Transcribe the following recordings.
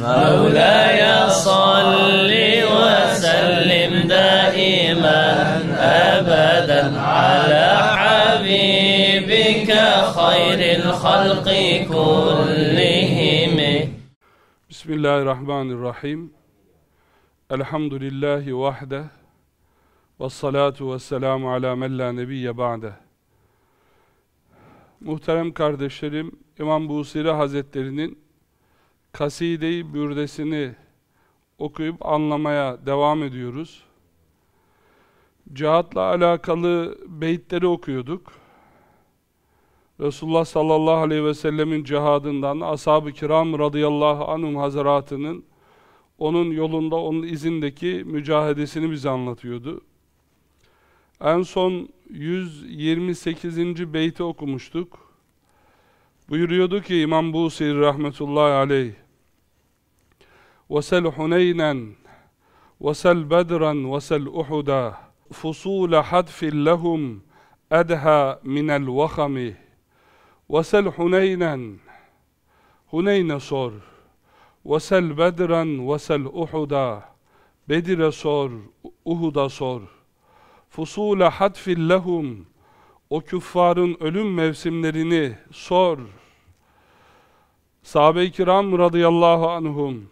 مولاي صل وسلم دائما أبدا على حبيبك خير الخلق كلهم Bismillahirrahmanirrahim. Elhamdülillahi vahde. Ve salatu ve selamu ala men la nebiyye ba'de. Muhterem kardeşlerim, İmam Busiri Hazretleri'nin Kaside-i Bürdesini okuyup anlamaya devam ediyoruz. Cihatla alakalı beyitleri okuyorduk. Resulullah sallallahu aleyhi ve sellemin cihadından ashab-ı kiram radıyallahu anhum hazaratının onun yolunda, onun izindeki mücahedesini bize anlatıyordu. En son 128. beyti okumuştuk. Buyuruyordu ki İmam Busiri rahmetullahi aleyh وَسَلْ حُنَيْنًا وَسَلْ بَدْرًا وَسَلْ اُحُدًا فُصُولَ حَدْفٍ لَهُمْ اَدْهَى مِنَ الْوَخَمِ وَسَلْ حُنَيْنًا Huneyn'e sor. وَسَلْ بَدْرًا وَسَلْ اُحُدًا Bedir'e sor, Uhud'a sor. Fusule hatfil lehum o küffarın ölüm mevsimlerini sor. Sahabe-i kiram radıyallahu anhum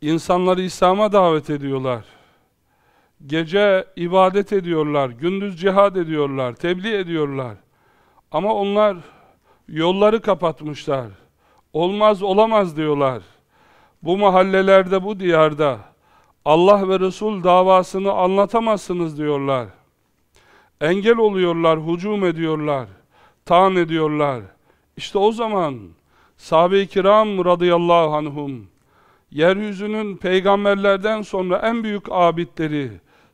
insanları İslam'a davet ediyorlar. Gece ibadet ediyorlar, gündüz cihad ediyorlar, tebliğ ediyorlar. Ama onlar yolları kapatmışlar. Olmaz olamaz diyorlar. Bu mahallelerde, bu diyarda Allah ve Resul davasını anlatamazsınız diyorlar. Engel oluyorlar, hücum ediyorlar, taan ediyorlar. İşte o zaman sahabe-i kiram radıyallahu anhum yeryüzünün peygamberlerden sonra en büyük abidleri,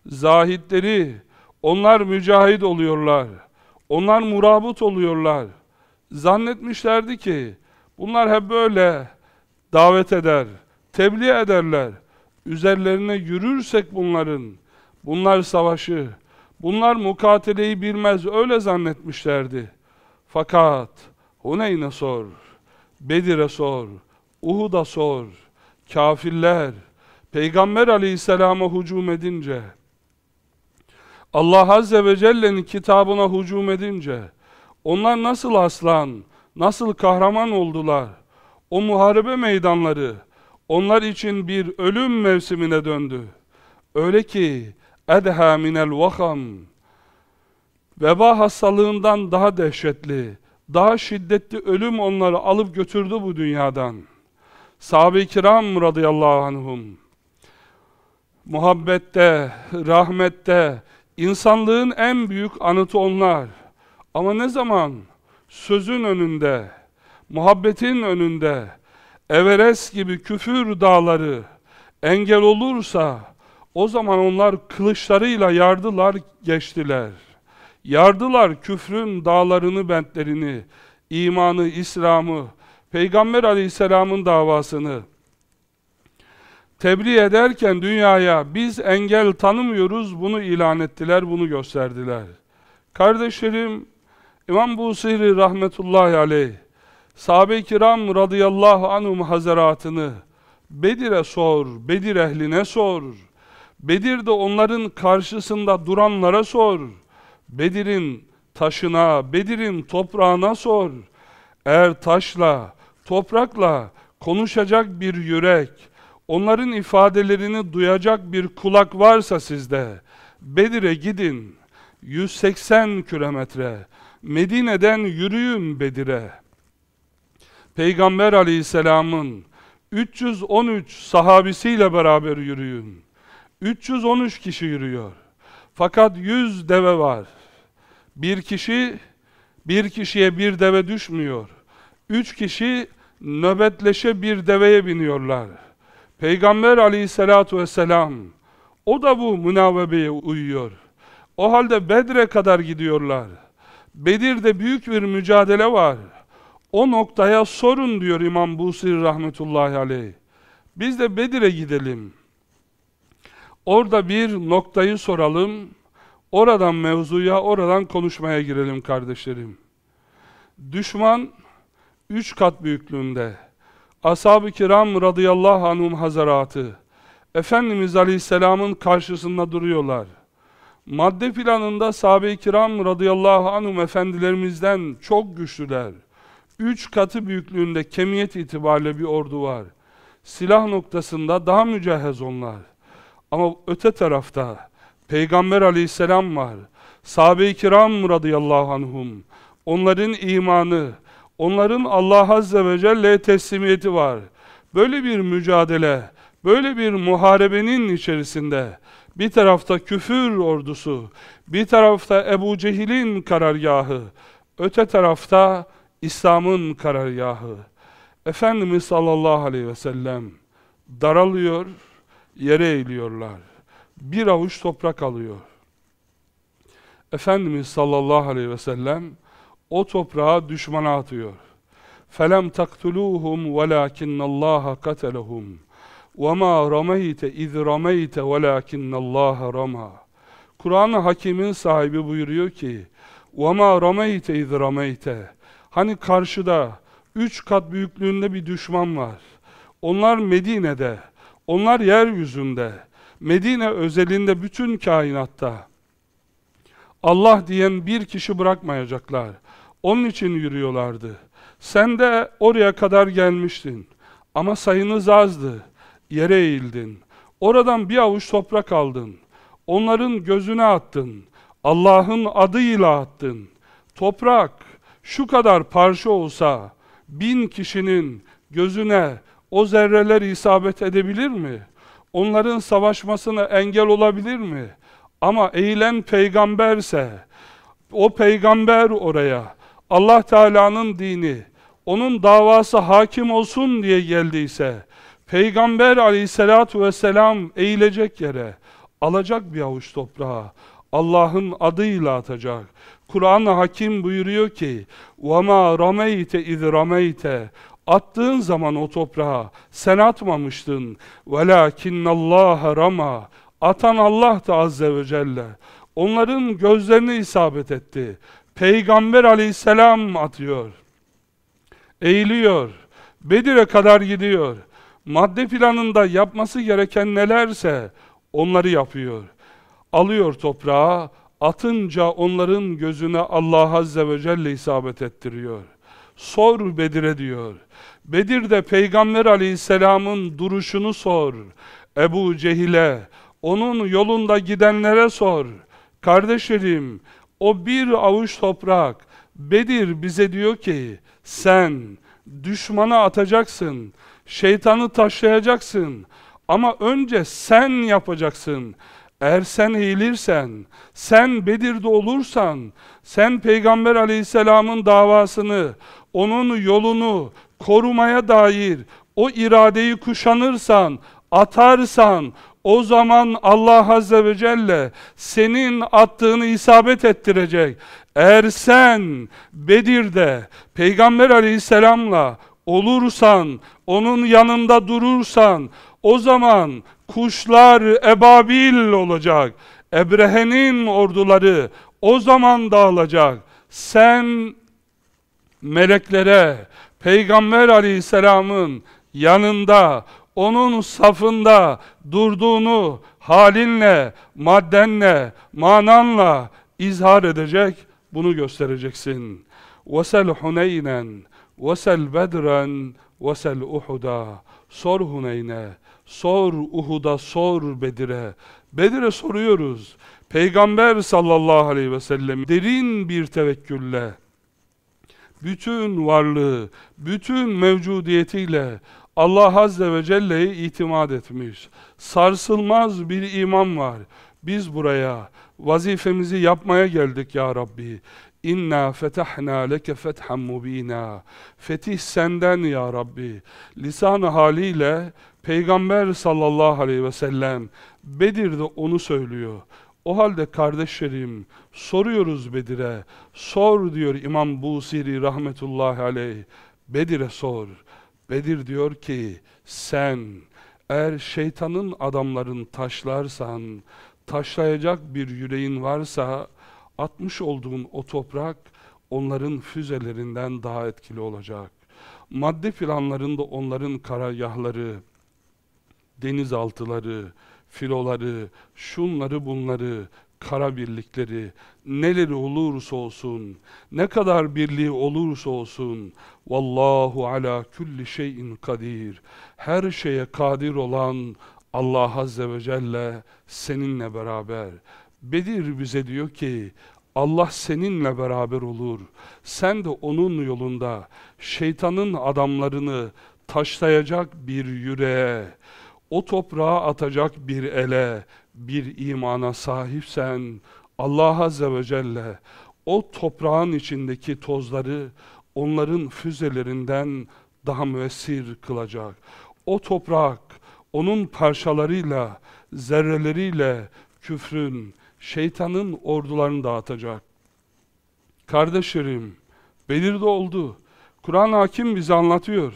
zahitleri, onlar mücahit oluyorlar. Onlar murabut oluyorlar. Zannetmişlerdi ki bunlar hep böyle davet eder, tebliğ ederler. Üzerlerine yürürsek bunların, bunlar savaşı, bunlar mukateleyi bilmez öyle zannetmişlerdi. Fakat Huneyn'e sor, Bedir'e sor, Uhud'a sor, kafirler, Peygamber aleyhisselama hücum edince, Allah Azze ve Celle'nin kitabına hücum edince, onlar nasıl aslan, nasıl kahraman oldular, o muharebe meydanları, onlar için bir ölüm mevsimine döndü. Öyle ki, edha minel vakam, veba hastalığından daha dehşetli, daha şiddetli ölüm onları alıp götürdü bu dünyadan. Sahabe-i kiram radıyallahu anhum, muhabbette, rahmette, insanlığın en büyük anıtı onlar. Ama ne zaman sözün önünde, muhabbetin önünde, Everest gibi küfür dağları engel olursa, o zaman onlar kılıçlarıyla yardılar, geçtiler. Yardılar küfrün dağlarını, bentlerini, imanı, İslam'ı, Peygamber aleyhisselamın davasını tebliğ ederken dünyaya biz engel tanımıyoruz bunu ilan ettiler, bunu gösterdiler. Kardeşlerim, İmam Busiri rahmetullahi aleyh, sahabe-i kiram radıyallahu anhum hazaratını Bedir'e sor, Bedir ehline sor. Bedir'de onların karşısında duranlara sor. Bedir'in taşına, Bedir'in toprağına sor. Eğer taşla, toprakla konuşacak bir yürek, onların ifadelerini duyacak bir kulak varsa sizde, Bedir'e gidin, 180 kilometre, Medine'den yürüyün Bedir'e. Peygamber aleyhisselamın 313 sahabisiyle beraber yürüyün. 313 kişi yürüyor. Fakat 100 deve var. Bir kişi, bir kişiye bir deve düşmüyor. Üç kişi nöbetleşe bir deveye biniyorlar. Peygamber aleyhissalatu vesselam, o da bu münavebeye uyuyor. O halde Bedre kadar gidiyorlar. Bedir'de büyük bir mücadele var. O noktaya sorun diyor İmam Busiri rahmetullahi aleyh. Biz de Bedir'e gidelim. Orada bir noktayı soralım. Oradan mevzuya, oradan konuşmaya girelim kardeşlerim. Düşman üç kat büyüklüğünde. ashab-ı kiram radıyallahu anhum hazaratı Efendimiz Aleyhisselam'ın karşısında duruyorlar. Madde planında sahabe-i kiram radıyallahu anhum efendilerimizden çok güçlüler. Üç katı büyüklüğünde kemiyet itibariyle bir ordu var. Silah noktasında daha mücehhez onlar. Ama öte tarafta Peygamber aleyhisselam var. Sahabe-i kiram radıyallahu anhum. Onların imanı, onların Allah azze ve celle teslimiyeti var. Böyle bir mücadele, böyle bir muharebenin içerisinde bir tarafta küfür ordusu, bir tarafta Ebu Cehil'in karargahı, öte tarafta İslam'ın karargahı. Efendimiz sallallahu aleyhi ve sellem daralıyor, yere eğiliyorlar. Bir avuç toprak alıyor. Efendimiz sallallahu aleyhi ve sellem o toprağı düşmana atıyor. فَلَمْ تَقْتُلُوهُمْ وَلَاكِنَّ اللّٰهَ قَتَلَهُمْ وَمَا رَمَيْتَ اِذْ رَمَيْتَ وَلَاكِنَّ اللّٰهَ رَمَى Kur'an-ı Hakim'in sahibi buyuruyor ki وَمَا رَمَيْتَ اِذْ رَمَيْتَ Hani karşıda üç kat büyüklüğünde bir düşman var. Onlar Medine'de, onlar yeryüzünde, Medine özelinde bütün kainatta. Allah diyen bir kişi bırakmayacaklar. Onun için yürüyorlardı. Sen de oraya kadar gelmiştin. Ama sayınız azdı. Yere eğildin. Oradan bir avuç toprak aldın. Onların gözüne attın. Allah'ın adıyla attın. Toprak şu kadar parça olsa bin kişinin gözüne o zerreler isabet edebilir mi? Onların savaşmasına engel olabilir mi? Ama eğilen peygamberse, o peygamber oraya, Allah Teala'nın dini, onun davası hakim olsun diye geldiyse, peygamber aleyhissalatu vesselam eğilecek yere, alacak bir avuç toprağı, Allah'ın adıyla atacak. Kur'an-ı Hakim buyuruyor ki, وَمَا رَمَيْتَ اِذْ رَمَيْتَ Attığın zaman o toprağa sen atmamıştın. وَلَاكِنَّ اللّٰهَ rama. Atan Allah da Azze ve Celle. Onların gözlerine isabet etti. Peygamber aleyhisselam atıyor. Eğiliyor. Bedir'e kadar gidiyor. Madde planında yapması gereken nelerse onları yapıyor. Alıyor toprağı, atınca onların gözüne Allah Azze ve Celle isabet ettiriyor. Sor Bedir'e diyor. Bedir'de Peygamber Aleyhisselam'ın duruşunu sor. Ebu Cehil'e, onun yolunda gidenlere sor. Kardeşlerim, o bir avuç toprak, Bedir bize diyor ki, sen düşmana atacaksın, şeytanı taşlayacaksın ama önce sen yapacaksın. Eğer sen eğilirsen, sen Bedir'de olursan, sen Peygamber aleyhisselamın davasını, onun yolunu korumaya dair o iradeyi kuşanırsan, atarsan, o zaman Allah Azze ve Celle senin attığını isabet ettirecek. Eğer sen Bedir'de Peygamber aleyhisselamla olursan, onun yanında durursan, o zaman kuşlar ebabil olacak. Ebrehe'nin orduları o zaman dağılacak. Sen meleklere, Peygamber aleyhisselamın yanında, onun safında durduğunu halinle, maddenle, mananla izhar edecek, bunu göstereceksin. وَسَلْ حُنَيْنًا وَسَلْ بَدْرًا وَسَلْ اُحُدًا Sor Huneyn'e, sor Uhud'a, sor Bedir'e. Bedir'e soruyoruz. Peygamber sallallahu aleyhi ve sellem derin bir tevekkülle, bütün varlığı, bütün mevcudiyetiyle Allah Azze ve Celle'ye itimat etmiş. Sarsılmaz bir iman var. Biz buraya vazifemizi yapmaya geldik ya Rabbi. İnna fetahna leke fethan mubina. Fetih senden ya Rabbi. Lisan haliyle Peygamber sallallahu aleyhi ve sellem Bedir'de onu söylüyor. O halde kardeşlerim soruyoruz Bedir'e. Sor diyor İmam Busiri rahmetullahi aleyh. Bedir'e sor. Bedir diyor ki sen eğer şeytanın adamların taşlarsan, taşlayacak bir yüreğin varsa atmış olduğun o toprak onların füzelerinden daha etkili olacak. madde planlarında onların karargahları, denizaltıları, filoları, şunları bunları, kara birlikleri, neleri olursa olsun, ne kadar birliği olursa olsun, Vallahu ala kulli şeyin kadir. Her şeye kadir olan Allah Azze ve Celle seninle beraber. Bedir bize diyor ki, Allah seninle beraber olur. Sen de onun yolunda şeytanın adamlarını taşlayacak bir yüreğe, o toprağa atacak bir ele, bir imana sahipsen Allah Azze ve Celle o toprağın içindeki tozları onların füzelerinden daha müessir kılacak. O toprak onun parçalarıyla, zerreleriyle küfrün, şeytanın ordularını dağıtacak. Kardeşlerim, belirde oldu. Kur'an hakim bize anlatıyor.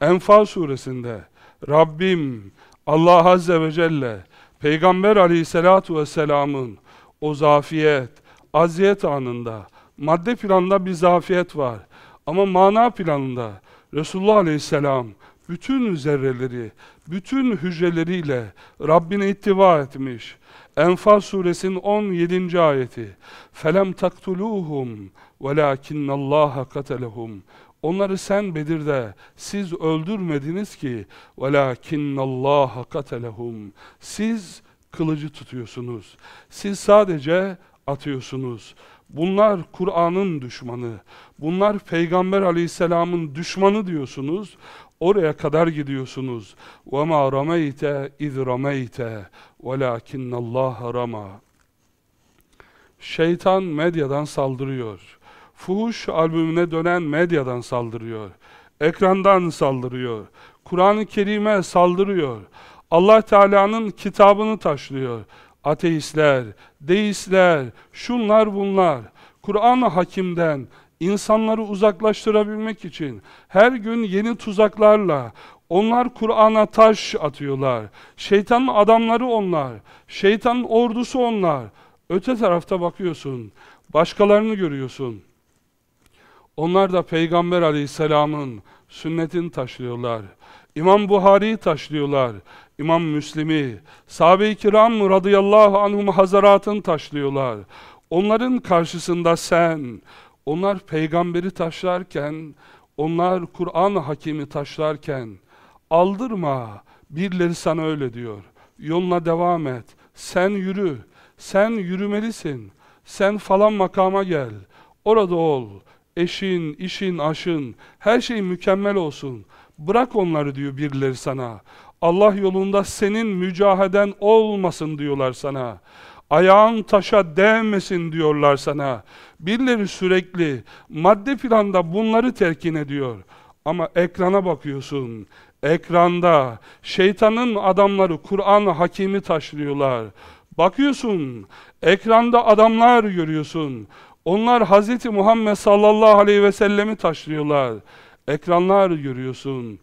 Enfal suresinde Rabbim Allah Azze ve Celle Peygamber aleyhissalatu vesselamın o zafiyet, aziyet anında, madde planında bir zafiyet var. Ama mana planında Resulullah aleyhisselam bütün zerreleri, bütün hücreleriyle Rabbine ittiva etmiş. Enfal suresinin 17. ayeti. Felem taktuluhum velakinnallaha katalehum Onları sen Bedir'de siz öldürmediniz ki وَلَاكِنَّ اللّٰهَ قَتَلَهُمْ Siz kılıcı tutuyorsunuz. Siz sadece atıyorsunuz. Bunlar Kur'an'ın düşmanı. Bunlar Peygamber aleyhisselamın düşmanı diyorsunuz. Oraya kadar gidiyorsunuz. وَمَا رَمَيْتَ اِذْ رَمَيْتَ وَلَاكِنَّ اللّٰهَ رَمَى Şeytan medyadan saldırıyor. Fuhuş albümüne dönen medyadan saldırıyor. Ekrandan saldırıyor. Kur'an-ı Kerim'e saldırıyor. Allah Teala'nın kitabını taşlıyor. Ateistler, deistler, şunlar bunlar. Kur'an-ı Hakim'den insanları uzaklaştırabilmek için her gün yeni tuzaklarla onlar Kur'an'a taş atıyorlar. Şeytanın adamları onlar. Şeytanın ordusu onlar. Öte tarafta bakıyorsun. Başkalarını görüyorsun. Onlar da Peygamber aleyhisselamın sünnetini taşlıyorlar. İmam Buhari'yi taşlıyorlar. İmam Müslim'i, sahabe-i kiram radıyallahu anhum hazaratını taşlıyorlar. Onların karşısında sen, onlar peygamberi taşlarken, onlar Kur'an hakimi taşlarken, aldırma, birileri sana öyle diyor. Yoluna devam et, sen yürü, sen yürümelisin, sen falan makama gel, orada ol, eşin, işin, aşın, her şey mükemmel olsun. Bırak onları diyor birileri sana. Allah yolunda senin mücaheden olmasın diyorlar sana. Ayağın taşa değmesin diyorlar sana. Birileri sürekli madde planda bunları terkin ediyor. Ama ekrana bakıyorsun. Ekranda şeytanın adamları Kur'an hakimi taşlıyorlar. Bakıyorsun, ekranda adamlar görüyorsun. Onlar Hz. Muhammed sallallahu aleyhi ve sellemi taşlıyorlar. Ekranlar görüyorsun.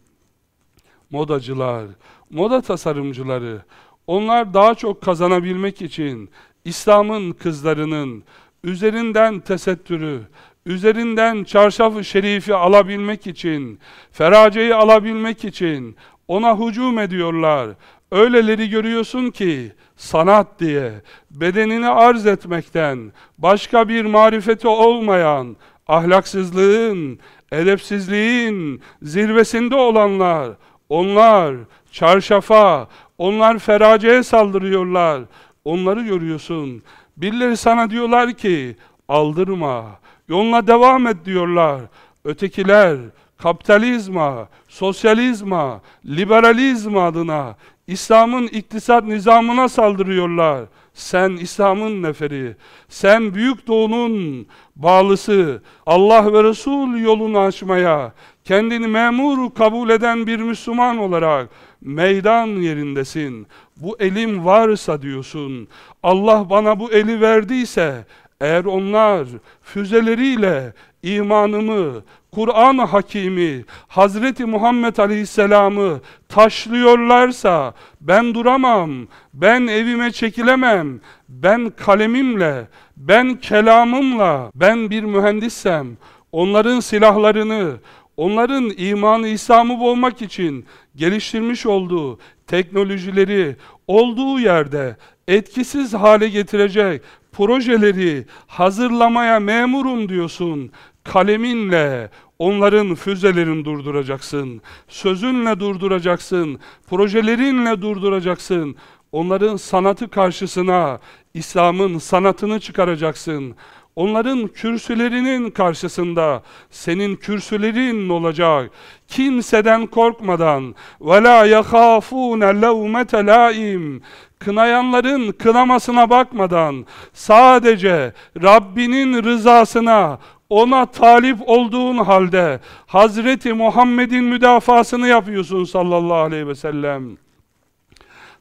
Modacılar, moda tasarımcıları, onlar daha çok kazanabilmek için İslam'ın kızlarının üzerinden tesettürü, üzerinden çarşaf-ı şerifi alabilmek için, feraceyi alabilmek için ona hücum ediyorlar. Öyleleri görüyorsun ki sanat diye bedenini arz etmekten başka bir marifeti olmayan ahlaksızlığın, edepsizliğin zirvesinde olanlar onlar çarşafa, onlar feraceye saldırıyorlar. Onları görüyorsun. Birileri sana diyorlar ki aldırma, yoluna devam et diyorlar. Ötekiler kapitalizma, sosyalizma, liberalizma adına İslam'ın iktisat nizamına saldırıyorlar. Sen İslam'ın neferi, sen Büyük Doğu'nun bağlısı, Allah ve Resul yolunu açmaya, kendini memur kabul eden bir Müslüman olarak meydan yerindesin. Bu elim varsa diyorsun, Allah bana bu eli verdiyse, eğer onlar füzeleriyle imanımı, Kur'an Hakimi, Hazreti Muhammed Aleyhisselam'ı taşlıyorlarsa ben duramam, ben evime çekilemem, ben kalemimle, ben kelamımla, ben bir mühendissem, onların silahlarını, onların imanı İslam'ı boğmak için geliştirmiş olduğu teknolojileri olduğu yerde etkisiz hale getirecek projeleri hazırlamaya memurum diyorsun. Kaleminle onların füzelerini durduracaksın. Sözünle durduracaksın. Projelerinle durduracaksın. Onların sanatı karşısına İslam'ın sanatını çıkaracaksın. Onların kürsülerinin karşısında senin kürsülerin olacak. Kimseden korkmadan la yahafune levmete laim kınayanların kınamasına bakmadan sadece Rabbinin rızasına ona talip olduğun halde Hazreti Muhammed'in müdafasını yapıyorsun sallallahu aleyhi ve sellem.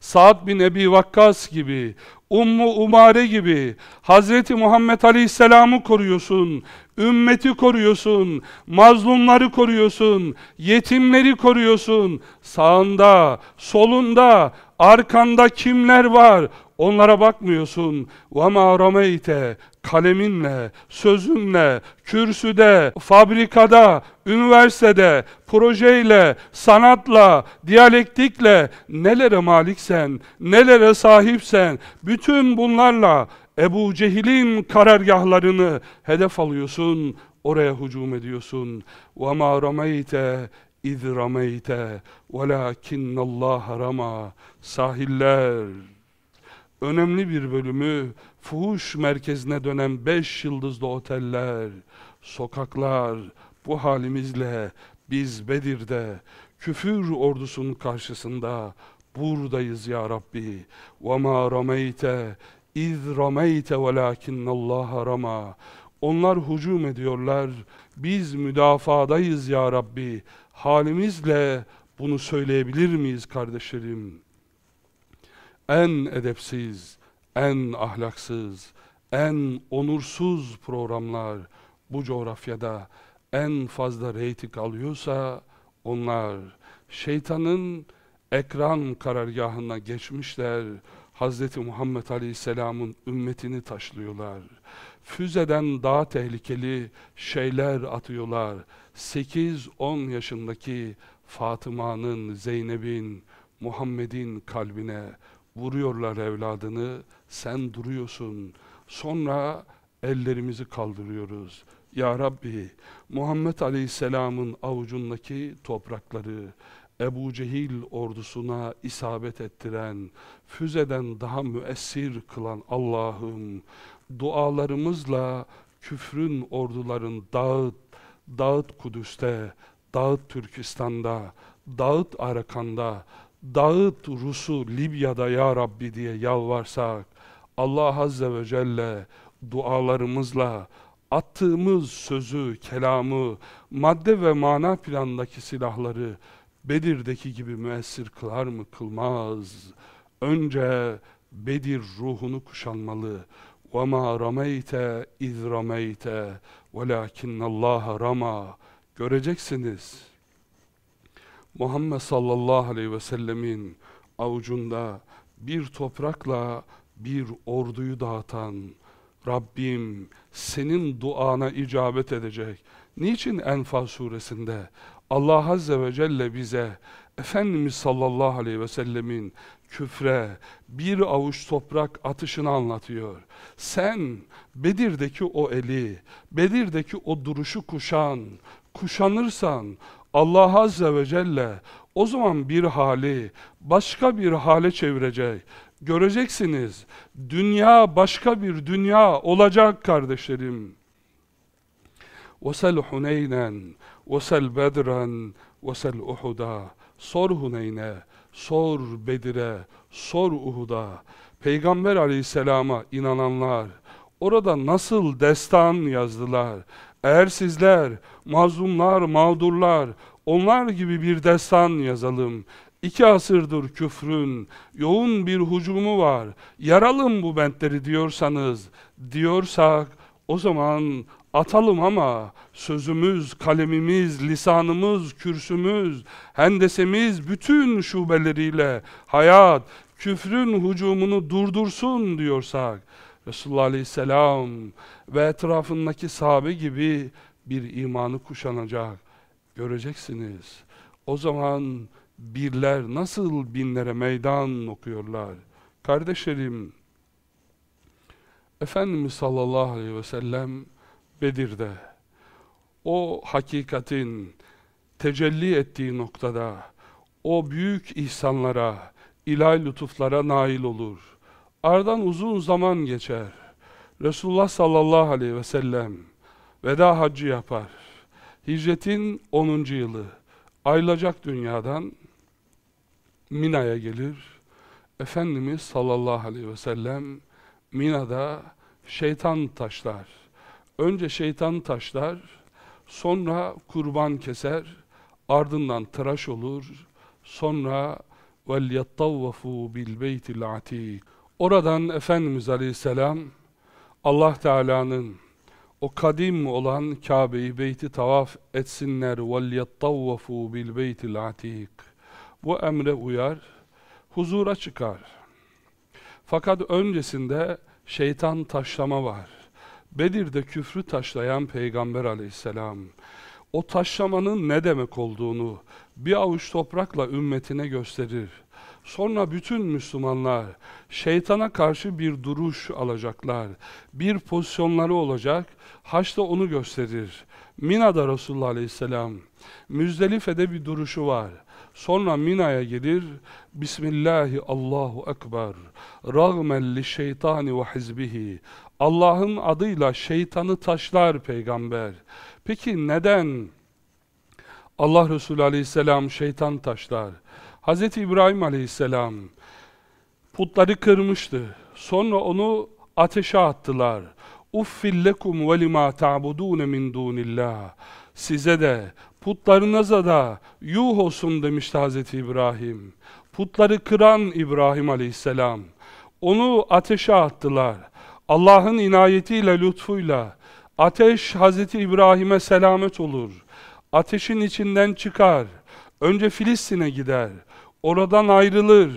Sa'd bin Ebi Vakkas gibi, Ummu Umare gibi Hazreti Muhammed Aleyhisselam'ı koruyorsun, ümmeti koruyorsun, mazlumları koruyorsun, yetimleri koruyorsun. Sağında, solunda, arkanda kimler var? Onlara bakmıyorsun. وَمَا رَمَيْتَ Kaleminle, sözünle, kürsüde, fabrikada, üniversitede, projeyle, sanatla, diyalektikle nelere maliksen, nelere sahipsen, bütün bunlarla Ebu Cehil'in karargahlarını hedef alıyorsun, oraya hücum ediyorsun. وَمَا رَمَيْتَ اِذْ رَمَيْتَ وَلَاكِنَّ اللّٰهَ رَمَى Sahiller, önemli bir bölümü fuhuş merkezine dönen beş yıldızlı oteller, sokaklar, bu halimizle biz Bedir'de küfür ordusunun karşısında buradayız ya Rabbi. وَمَا رَمَيْتَ اِذْ رَمَيْتَ وَلَاكِنَّ اللّٰهَ رَمَى Onlar hücum ediyorlar, biz müdafadayız ya Rabbi. Halimizle bunu söyleyebilir miyiz kardeşlerim? En edepsiz, en ahlaksız, en onursuz programlar bu coğrafyada en fazla reyting alıyorsa onlar şeytanın ekran karargahına geçmişler. Hz. Muhammed Aleyhisselam'ın ümmetini taşlıyorlar. Füzeden daha tehlikeli şeyler atıyorlar. 8-10 yaşındaki Fatıma'nın, Zeynep'in, Muhammed'in kalbine vuruyorlar evladını, sen duruyorsun. Sonra ellerimizi kaldırıyoruz. Ya Rabbi, Muhammed Aleyhisselam'ın avucundaki toprakları, Ebu Cehil ordusuna isabet ettiren, füzeden daha müessir kılan Allah'ım, dualarımızla küfrün orduların dağıt, dağıt Kudüs'te, dağıt Türkistan'da, dağıt Arakan'da, dağıt Rus'u Libya'da ya Rabbi diye yalvarsak, Allah Azze ve Celle dualarımızla attığımız sözü, kelamı, madde ve mana planındaki silahları Bedir'deki gibi müessir kılar mı? Kılmaz. Önce Bedir ruhunu kuşanmalı. وَمَا رَمَيْتَ اِذْ رَمَيْتَ وَلَاكِنَّ اللّٰهَ رَمَى Göreceksiniz. Muhammed sallallahu aleyhi ve sellemin avucunda bir toprakla bir orduyu dağıtan Rabbim senin duana icabet edecek. Niçin Enfal suresinde Allah Azze ve Celle bize Efendimiz sallallahu aleyhi ve sellemin küfre bir avuç toprak atışını anlatıyor. Sen Bedir'deki o eli, Bedir'deki o duruşu kuşan, kuşanırsan Allah Azze ve Celle o zaman bir hali başka bir hale çevirecek. Göreceksiniz dünya başka bir dünya olacak kardeşlerim. وَسَلْ حُنَيْنًا Vesel Bedran, vesel Uhud'a, sor Huneyn'e, sor Bedir'e, sor Uhud'a. Peygamber aleyhisselama inananlar, orada nasıl destan yazdılar. Eğer sizler, mazlumlar, mağdurlar, onlar gibi bir destan yazalım. İki asırdır küfrün, yoğun bir hucumu var, yaralım bu bentleri diyorsanız, diyorsak, o zaman atalım ama sözümüz, kalemimiz, lisanımız, kürsümüz, hendesemiz bütün şubeleriyle hayat, küfrün hucumunu durdursun diyorsak, Resulullah Aleyhisselam ve etrafındaki sahabe gibi bir imanı kuşanacak. Göreceksiniz. O zaman birler nasıl binlere meydan okuyorlar. Kardeşlerim, Efendimiz sallallahu aleyhi ve sellem Bedir'de o hakikatin tecelli ettiği noktada o büyük ihsanlara, ilahi lütuflara nail olur. Aradan uzun zaman geçer. Resulullah sallallahu aleyhi ve sellem veda haccı yapar. Hicretin 10. yılı ayrılacak dünyadan Mina'ya gelir. Efendimiz sallallahu aleyhi ve sellem Mina'da şeytan taşlar. Önce şeytan taşlar, sonra kurban keser, ardından tıraş olur, sonra وَلْيَطَّوَّفُوا بِالْبَيْتِ الْعَتِيقِ Oradan Efendimiz Aleyhisselam Allah Teala'nın o kadim olan Kabe'yi beyti tavaf etsinler وَلْيَطَّوَّفُوا بِالْبَيْتِ الْعَتِيقِ Bu emre uyar, huzura çıkar. Fakat öncesinde şeytan taşlama var. Bedir'de küfrü taşlayan Peygamber aleyhisselam, o taşlamanın ne demek olduğunu bir avuç toprakla ümmetine gösterir. Sonra bütün Müslümanlar şeytana karşı bir duruş alacaklar. Bir pozisyonları olacak. Haçta onu gösterir. Mina'da Resulullah Aleyhisselam. Müzdelife'de bir duruşu var. Sonra Mina'ya gelir. Bismillahi Allahu Ekber. Rağmen li şeytani ve hizbihi. Allah'ın adıyla şeytanı taşlar peygamber. Peki neden Allah Resulü Aleyhisselam şeytan taşlar? Hz. İbrahim Aleyhisselam putları kırmıştı. Sonra onu ateşe attılar. Uffillekum ve lima ta'budun min dunillah. Size de putlarınıza da yuh olsun demişti Hz. İbrahim. Putları kıran İbrahim Aleyhisselam. Onu ateşe attılar. Allah'ın inayetiyle, lütfuyla ateş Hz. İbrahim'e selamet olur. Ateşin içinden çıkar. Önce Filistin'e gider. Oradan ayrılır.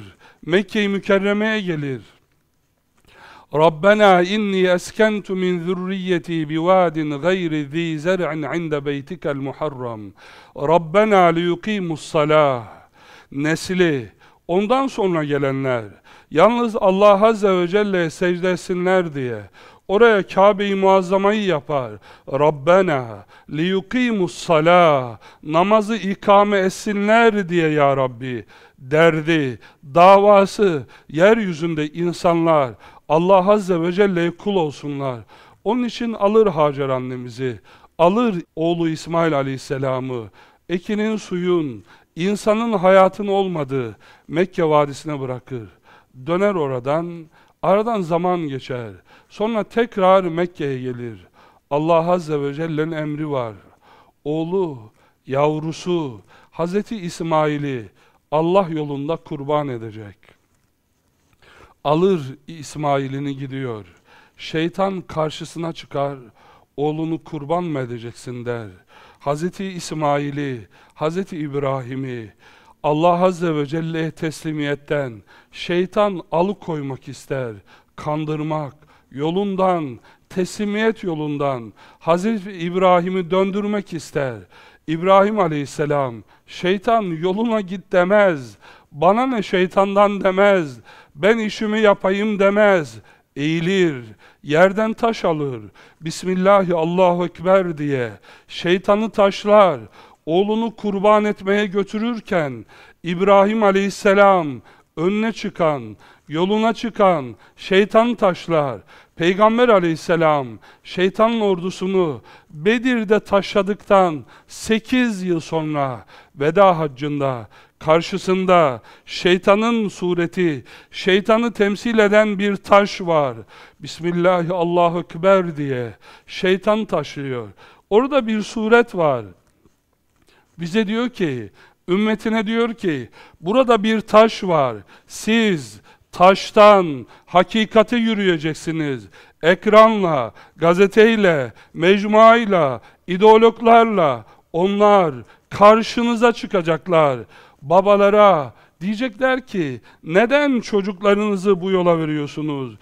Mekke-i Mükerreme'ye gelir. Rabbena inni eskentu min zurriyeti bivadin gayri zi zer'in inde beytikel muharram. Rabbena liyukimus salah. Nesli, ondan sonra gelenler, yalnız Allah Azze ve Celle secdesinler diye, Oraya Kabe-i Muazzama'yı yapar. Rabbena liyukimus salah namazı ikame etsinler diye ya Rabbi derdi, davası yeryüzünde insanlar Allah Azze ve Celle'ye kul olsunlar. Onun için alır Hacer annemizi, alır oğlu İsmail Aleyhisselam'ı, ekinin suyun, insanın hayatın olmadığı Mekke vadisine bırakır. Döner oradan, aradan zaman geçer. Sonra tekrar Mekke'ye gelir. Allah Azze ve Celle'nin emri var. Oğlu, yavrusu, Hazreti İsmail'i Allah yolunda kurban edecek. Alır İsmail'ini gidiyor. Şeytan karşısına çıkar, oğlunu kurban mı edeceksin der. Hazreti İsmail'i, Hazreti İbrahim'i Allah Azze ve Celle'ye teslimiyetten şeytan alıkoymak ister, kandırmak, yolundan, teslimiyet yolundan Hazreti İbrahim'i döndürmek ister. İbrahim aleyhisselam şeytan yoluna git demez, bana ne şeytandan demez, ben işimi yapayım demez, eğilir, yerden taş alır, Bismillahi Allahu Ekber diye şeytanı taşlar, oğlunu kurban etmeye götürürken İbrahim aleyhisselam önüne çıkan, yoluna çıkan şeytan taşlar, Peygamber aleyhisselam şeytanın ordusunu Bedir'de taşladıktan 8 yıl sonra veda haccında karşısında şeytanın sureti, şeytanı temsil eden bir taş var. Bismillahi Allahu Ekber diye şeytan taşıyor. Orada bir suret var. Bize diyor ki, ümmetine diyor ki, burada bir taş var. Siz taştan hakikate yürüyeceksiniz. Ekranla, gazeteyle, mecmuayla, ideologlarla onlar karşınıza çıkacaklar. Babalara diyecekler ki neden çocuklarınızı bu yola veriyorsunuz?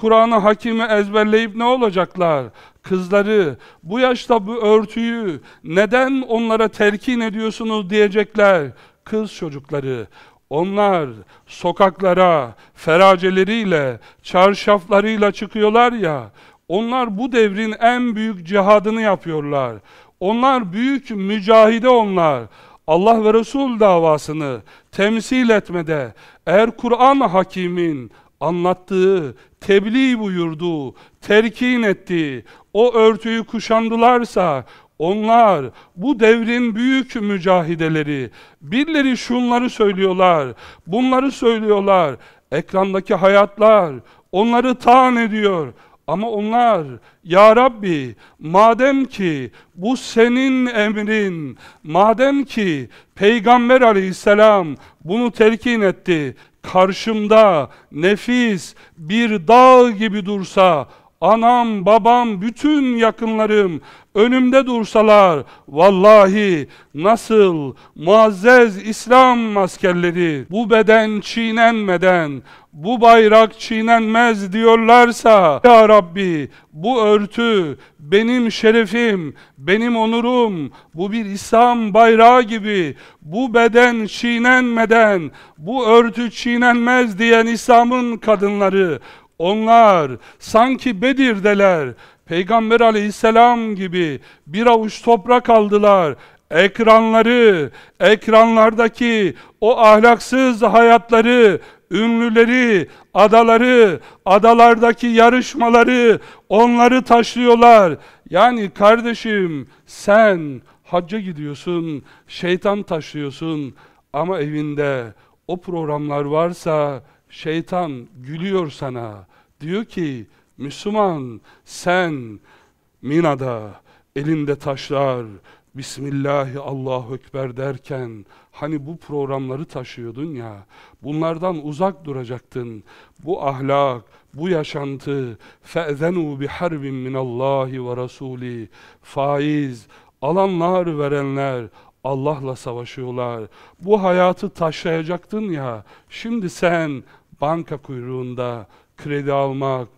Kur'an-ı Hakim'i ezberleyip ne olacaklar? Kızları bu yaşta bu örtüyü neden onlara telkin ediyorsunuz diyecekler. Kız çocukları onlar sokaklara feraceleriyle, çarşaflarıyla çıkıyorlar ya, onlar bu devrin en büyük cihadını yapıyorlar. Onlar büyük mücahide onlar. Allah ve Resul davasını temsil etmede eğer Kur'an hakimin anlattığı, tebliğ buyurduğu, terkin ettiği o örtüyü kuşandılarsa onlar bu devrin büyük mücahideleri. Birileri şunları söylüyorlar, bunları söylüyorlar. Ekrandaki hayatlar onları taan ediyor. Ama onlar ya Rabbi madem ki bu senin emrin, madem ki Peygamber aleyhisselam bunu telkin etti, karşımda nefis bir dağ gibi dursa, anam, babam, bütün yakınlarım önümde dursalar, vallahi nasıl muazzez İslam askerleri bu beden çiğnenmeden, bu bayrak çiğnenmez diyorlarsa, Ya Rabbi bu örtü benim şerefim, benim onurum, bu bir İslam bayrağı gibi, bu beden çiğnenmeden, bu örtü çiğnenmez diyen İslam'ın kadınları, onlar sanki Bedir'deler, Peygamber aleyhisselam gibi bir avuç toprak aldılar. Ekranları, ekranlardaki o ahlaksız hayatları, ünlüleri, adaları, adalardaki yarışmaları, onları taşlıyorlar. Yani kardeşim sen hacca gidiyorsun, şeytan taşlıyorsun ama evinde o programlar varsa şeytan gülüyor sana. Diyor ki Müslüman sen Mina'da elinde taşlar Bismillahi Allahu Ekber derken hani bu programları taşıyordun ya bunlardan uzak duracaktın. Bu ahlak, bu yaşantı fe'zenû biharbin minallahi ve rasuli faiz alanlar verenler Allah'la savaşıyorlar. Bu hayatı taşlayacaktın ya şimdi sen banka kuyruğunda kredi almak,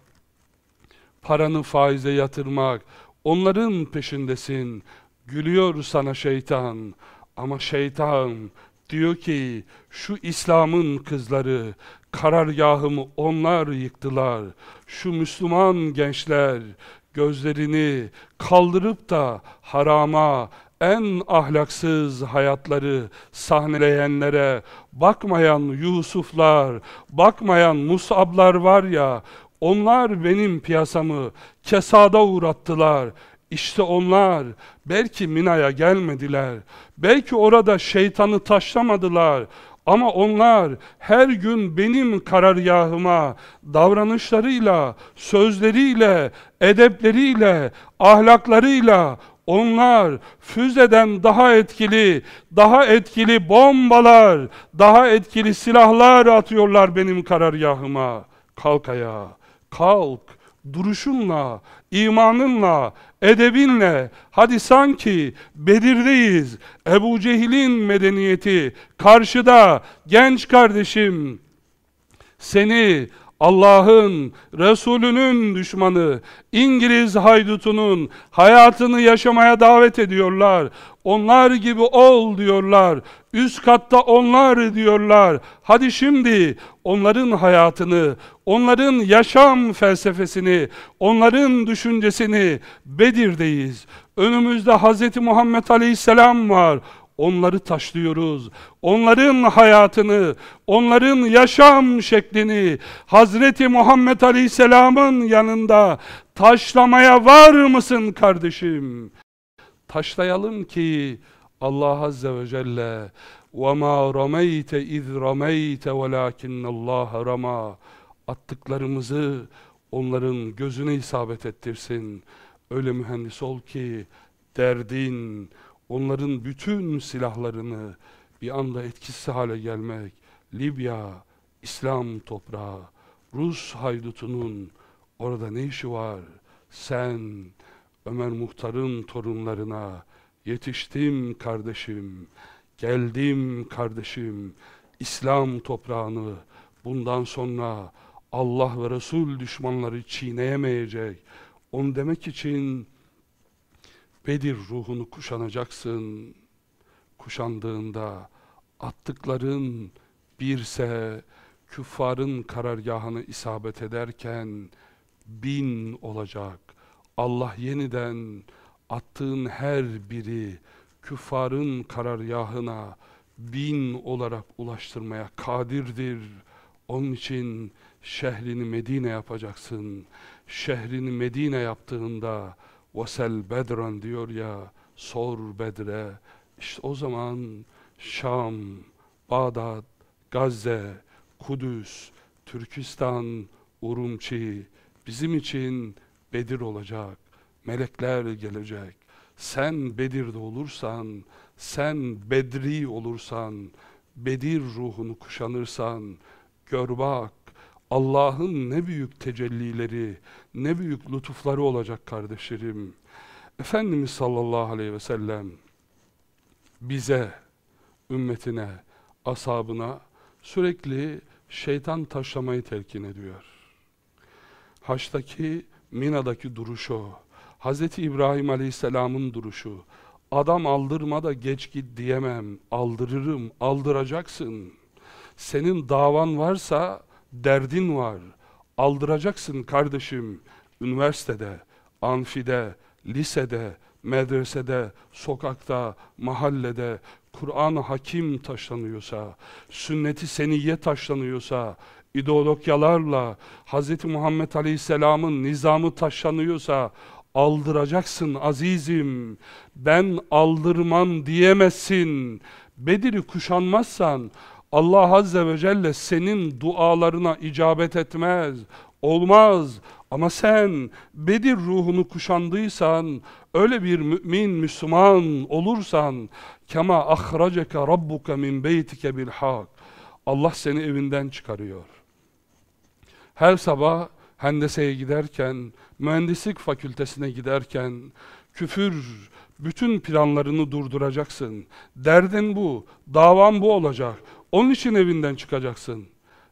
paranı faize yatırmak, onların peşindesin. Gülüyor sana şeytan. Ama şeytan diyor ki şu İslam'ın kızları karargahımı onlar yıktılar. Şu Müslüman gençler gözlerini kaldırıp da harama, en ahlaksız hayatları sahneleyenlere bakmayan Yusuflar, bakmayan Musablar var ya, onlar benim piyasamı kesada uğrattılar. İşte onlar belki Mina'ya gelmediler. Belki orada şeytanı taşlamadılar. Ama onlar her gün benim karargahıma davranışlarıyla, sözleriyle, edepleriyle, ahlaklarıyla onlar füzeden daha etkili, daha etkili bombalar, daha etkili silahlar atıyorlar benim karargahıma. Kalk ayağa, kalk, duruşunla, imanınla, edebinle, hadi sanki Bedir'deyiz, Ebu Cehil'in medeniyeti, karşıda genç kardeşim, seni Allah'ın, Resulünün düşmanı, İngiliz haydutunun hayatını yaşamaya davet ediyorlar. Onlar gibi ol diyorlar. Üst katta onlar diyorlar. Hadi şimdi onların hayatını, onların yaşam felsefesini, onların düşüncesini Bedir'deyiz. Önümüzde Hz. Muhammed Aleyhisselam var Onları taşlıyoruz. Onların hayatını, onların yaşam şeklini Hazreti Muhammed Aleyhisselam'ın yanında taşlamaya var mısın kardeşim? Taşlayalım ki Allah Azze ve Celle وَمَا رَمَيْتَ اِذْ رَمَيْتَ وَلَاكِنَّ اللّٰهَ رَمَى Attıklarımızı onların gözüne isabet ettirsin. Öyle mühendis ol ki derdin, onların bütün silahlarını bir anda etkisiz hale gelmek, Libya, İslam toprağı, Rus haydutunun orada ne işi var? Sen, Ömer Muhtar'ın torunlarına, yetiştim kardeşim, geldim kardeşim, İslam toprağını bundan sonra Allah ve Resul düşmanları çiğneyemeyecek. Onu demek için Bedir ruhunu kuşanacaksın. Kuşandığında attıkların birse küffarın karargahını isabet ederken bin olacak. Allah yeniden attığın her biri küffarın karargahına bin olarak ulaştırmaya kadirdir. Onun için şehrini Medine yapacaksın. Şehrini Medine yaptığında Vesel bedran diyor ya sor Bedre. İşte o zaman Şam, Bağdat, Gazze, Kudüs, Türkistan, Urumçi bizim için Bedir olacak. Melekler gelecek. Sen Bedir'de olursan, sen Bedri olursan, Bedir ruhunu kuşanırsan, gör bak, Allah'ın ne büyük tecellileri, ne büyük lütufları olacak kardeşlerim. Efendimiz sallallahu aleyhi ve sellem bize, ümmetine, ashabına sürekli şeytan taşlamayı telkin ediyor. Haçtaki, Mina'daki duruşu, Hz. İbrahim aleyhisselamın duruşu, adam aldırma da geç git diyemem, aldırırım, aldıracaksın. Senin davan varsa, derdin var. Aldıracaksın kardeşim. Üniversitede, amfide, lisede, medresede, sokakta, mahallede Kur'an-ı Hakim taşlanıyorsa, sünnet-i seniyye taşlanıyorsa, ideologyalarla Hz. Muhammed Aleyhisselam'ın nizamı taşlanıyorsa aldıracaksın azizim. Ben aldırmam diyemezsin. Bedir'i kuşanmazsan Allah Azze ve Celle senin dualarına icabet etmez. Olmaz. Ama sen Bedir ruhunu kuşandıysan, öyle bir mümin, Müslüman olursan, kema ahraceke rabbuke min beytike bil hak. Allah seni evinden çıkarıyor. Her sabah hendeseye giderken, mühendislik fakültesine giderken, küfür, bütün planlarını durduracaksın. Derdin bu, davan bu olacak. Onun için evinden çıkacaksın.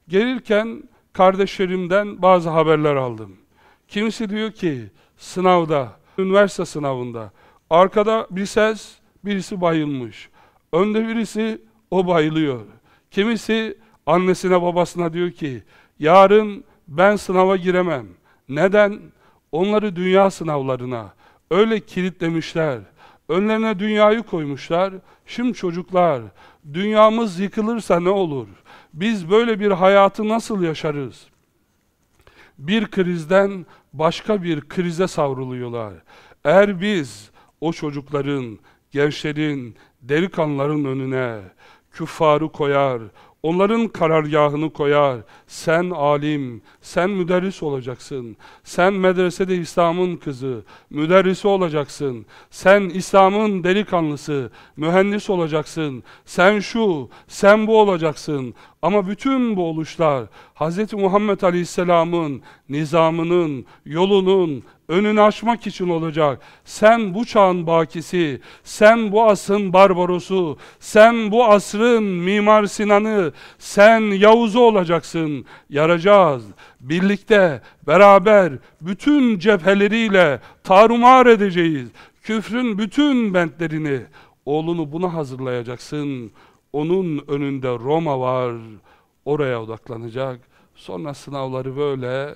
Gelirken kardeşlerimden bazı haberler aldım. Kimisi diyor ki sınavda, üniversite sınavında arkada bir ses, birisi bayılmış. Önde birisi o bayılıyor. Kimisi annesine babasına diyor ki yarın ben sınava giremem. Neden? Onları dünya sınavlarına öyle kilitlemişler. Önlerine dünyayı koymuşlar. Şimdi çocuklar, dünyamız yıkılırsa ne olur? Biz böyle bir hayatı nasıl yaşarız? Bir krizden başka bir krize savruluyorlar. Eğer biz o çocukların, gençlerin, delikanlıların önüne küffarı koyar, Onların karargahını koyar. Sen alim, sen müderris olacaksın. Sen medresede İslam'ın kızı, müderrisi olacaksın. Sen İslam'ın delikanlısı, mühendis olacaksın. Sen şu, sen bu olacaksın. Ama bütün bu oluşlar Hz. Muhammed Aleyhisselam'ın nizamının, yolunun, önünü açmak için olacak. Sen bu çağın bakisi, sen bu asrın Barbaros'u, sen bu asrın Mimar Sinan'ı, sen Yavuz'u olacaksın. Yaracağız. Birlikte, beraber, bütün cepheleriyle tarumar edeceğiz. Küfrün bütün bentlerini, oğlunu buna hazırlayacaksın. Onun önünde Roma var, oraya odaklanacak. Sonra sınavları böyle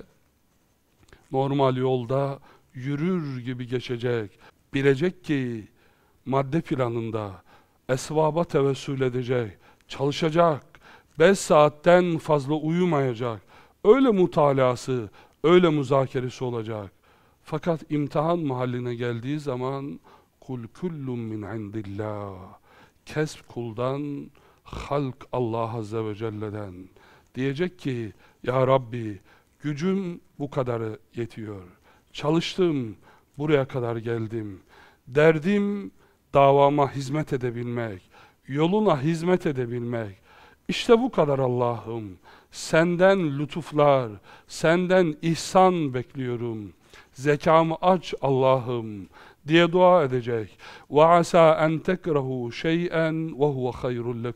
normal yolda yürür gibi geçecek. Bilecek ki madde planında esvaba tevessül edecek, çalışacak, 5 saatten fazla uyumayacak. Öyle mutalası, öyle müzakeresi olacak. Fakat imtihan mahalline geldiği zaman kul kullun min indillah. Kesb kuldan, halk Allah Azze ve Celle'den. Diyecek ki, Ya Rabbi, gücüm bu kadarı yetiyor. Çalıştım, buraya kadar geldim. Derdim, davama hizmet edebilmek, yoluna hizmet edebilmek. İşte bu kadar Allah'ım. Senden lütuflar, senden ihsan bekliyorum. Zekamı aç Allah'ım diye dua edecek. Ve asa en tekrahu şey'en ve huve hayrul.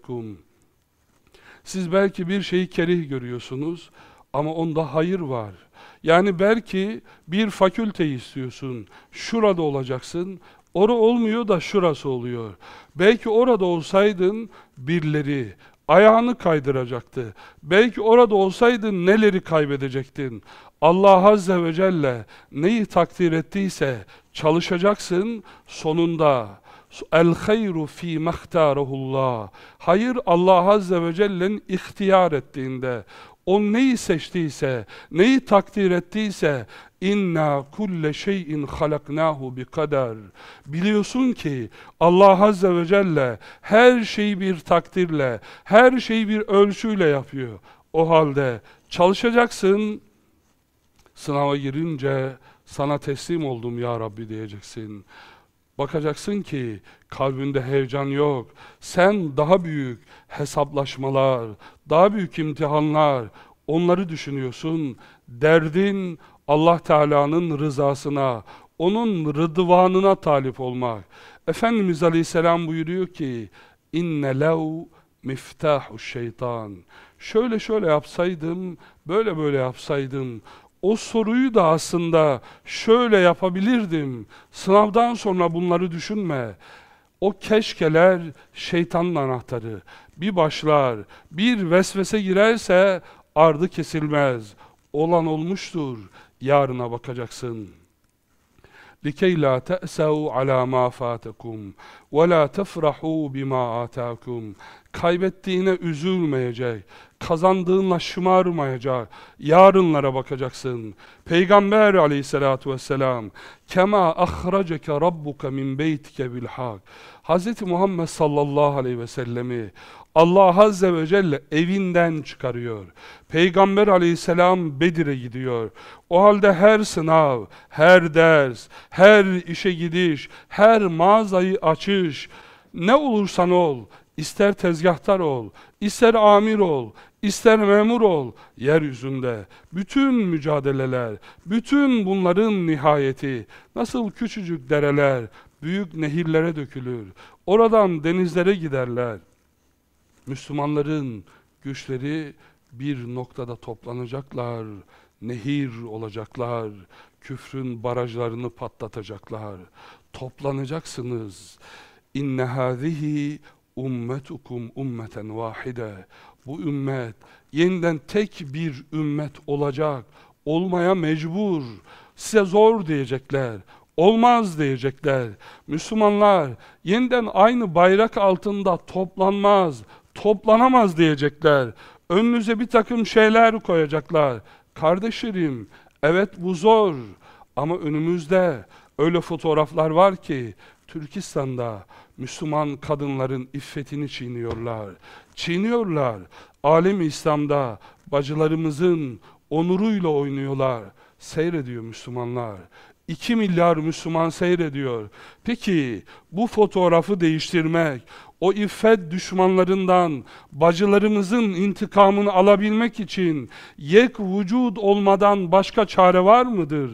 Siz belki bir şeyi kerih görüyorsunuz Ama onda hayır var. Yani belki bir fakülte istiyorsun. Şurada olacaksın. Ora olmuyor da şurası oluyor. Belki orada olsaydın birileri ayağını kaydıracaktı. Belki orada olsaydın neleri kaybedecektin. Allah Azze ve Celle neyi takdir ettiyse çalışacaksın sonunda. El hayru fi mahtarahullah. Hayır Allah Azze ve Celle'nin ihtiyar ettiğinde o neyi seçtiyse, neyi takdir ettiyse inna kulle şeyin halaknahu bi kader. Biliyorsun ki Allah azze ve celle her şeyi bir takdirle, her şeyi bir ölçüyle yapıyor. O halde çalışacaksın. Sınava girince sana teslim oldum ya Rabbi diyeceksin. Bakacaksın ki kalbinde heyecan yok. Sen daha büyük hesaplaşmalar, daha büyük imtihanlar, onları düşünüyorsun. Derdin Allah Teala'nın rızasına, onun rıdvanına talip olmak. Efendimiz Aleyhisselam buyuruyor ki, inne lev miftahu şeytan. Şöyle şöyle yapsaydım, böyle böyle yapsaydım, o soruyu da aslında şöyle yapabilirdim. Sınavdan sonra bunları düşünme. O keşkeler şeytanın anahtarı. Bir başlar, bir vesvese girerse ardı kesilmez. Olan olmuştur. Yarına bakacaksın. لكي لا تأسوا على ما فاتكم ولا تفرحوا بما آتاكم kaybettiğine üzülmeyecek, kazandığınla şımarmayacak, yarınlara bakacaksın. Peygamber aleyhissalatu vesselam, kema ahraceke rabbuka min beytike bil hak. Hz. Muhammed sallallahu aleyhi ve sellemi Allah azze ve celle evinden çıkarıyor. Peygamber aleyhisselam Bedir'e gidiyor. O halde her sınav, her ders, her işe gidiş, her mağazayı açış, ne olursan ol, İster tezgahtar ol, ister amir ol, ister memur ol, yeryüzünde bütün mücadeleler, bütün bunların nihayeti, nasıl küçücük dereler, büyük nehirlere dökülür, oradan denizlere giderler. Müslümanların güçleri bir noktada toplanacaklar, nehir olacaklar, küfrün barajlarını patlatacaklar. Toplanacaksınız. İnne hâzihi ummetukum ummeten vahide. Bu ümmet yeniden tek bir ümmet olacak. Olmaya mecbur. Size zor diyecekler. Olmaz diyecekler. Müslümanlar yeniden aynı bayrak altında toplanmaz, toplanamaz diyecekler. Önünüze bir takım şeyler koyacaklar. Kardeşlerim, evet bu zor ama önümüzde öyle fotoğraflar var ki Türkistan'da Müslüman kadınların iffetini çiğniyorlar. Çiğniyorlar. Alem İslam'da bacılarımızın onuruyla oynuyorlar. Seyrediyor Müslümanlar. 2 milyar Müslüman seyrediyor. Peki bu fotoğrafı değiştirmek, o iffet düşmanlarından bacılarımızın intikamını alabilmek için yek vücud olmadan başka çare var mıdır?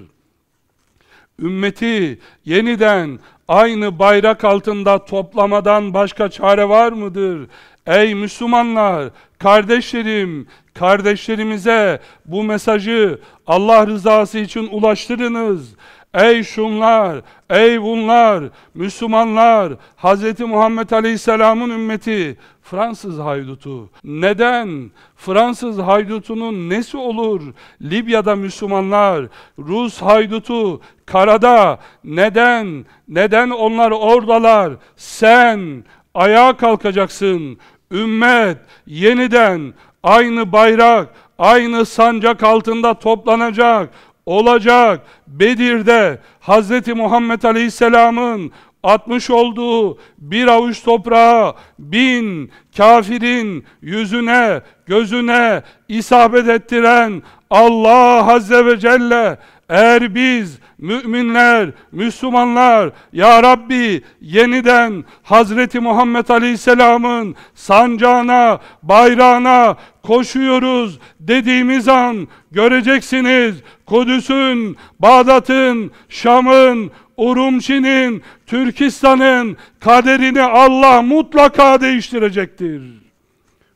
Ümmeti yeniden aynı bayrak altında toplamadan başka çare var mıdır? Ey Müslümanlar, kardeşlerim, kardeşlerimize bu mesajı Allah rızası için ulaştırınız. Ey şunlar, ey bunlar, Müslümanlar, Hz. Muhammed Aleyhisselam'ın ümmeti, Fransız haydutu. Neden? Fransız haydutunun nesi olur? Libya'da Müslümanlar, Rus haydutu, karada. Neden? Neden onlar oradalar? Sen ayağa kalkacaksın. Ümmet yeniden aynı bayrak, aynı sancak altında toplanacak olacak. Bedir'de Hz. Muhammed Aleyhisselam'ın atmış olduğu bir avuç toprağa bin kafirin yüzüne, gözüne isabet ettiren Allah Azze ve Celle eğer biz müminler, Müslümanlar Ya Rabbi yeniden Hazreti Muhammed Aleyhisselam'ın sancağına, bayrağına koşuyoruz dediğimiz an göreceksiniz Kudüs'ün, Bağdat'ın, Şam'ın, Urumçi'nin, Türkistan'ın kaderini Allah mutlaka değiştirecektir.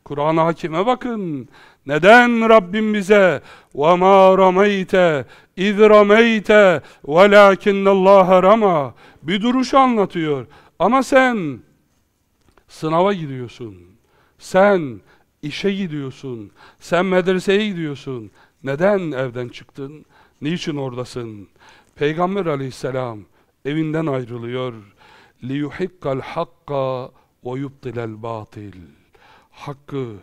Kur'an-ı Hakim'e bakın. Neden Rabbim bize وَمَا رَمَيْتَ اِذْ رَمَيْتَ وَلَاكِنَّ اللّٰهَ رَمَى Bir duruşu anlatıyor. Ama sen sınava gidiyorsun. Sen işe gidiyorsun. Sen medreseye gidiyorsun. Neden evden çıktın? Niçin oradasın? Peygamber aleyhisselam evinden ayrılıyor. لِيُحِقَّ الْحَقَّ وَيُبْطِلَ الْبَاطِلِ Hakkı,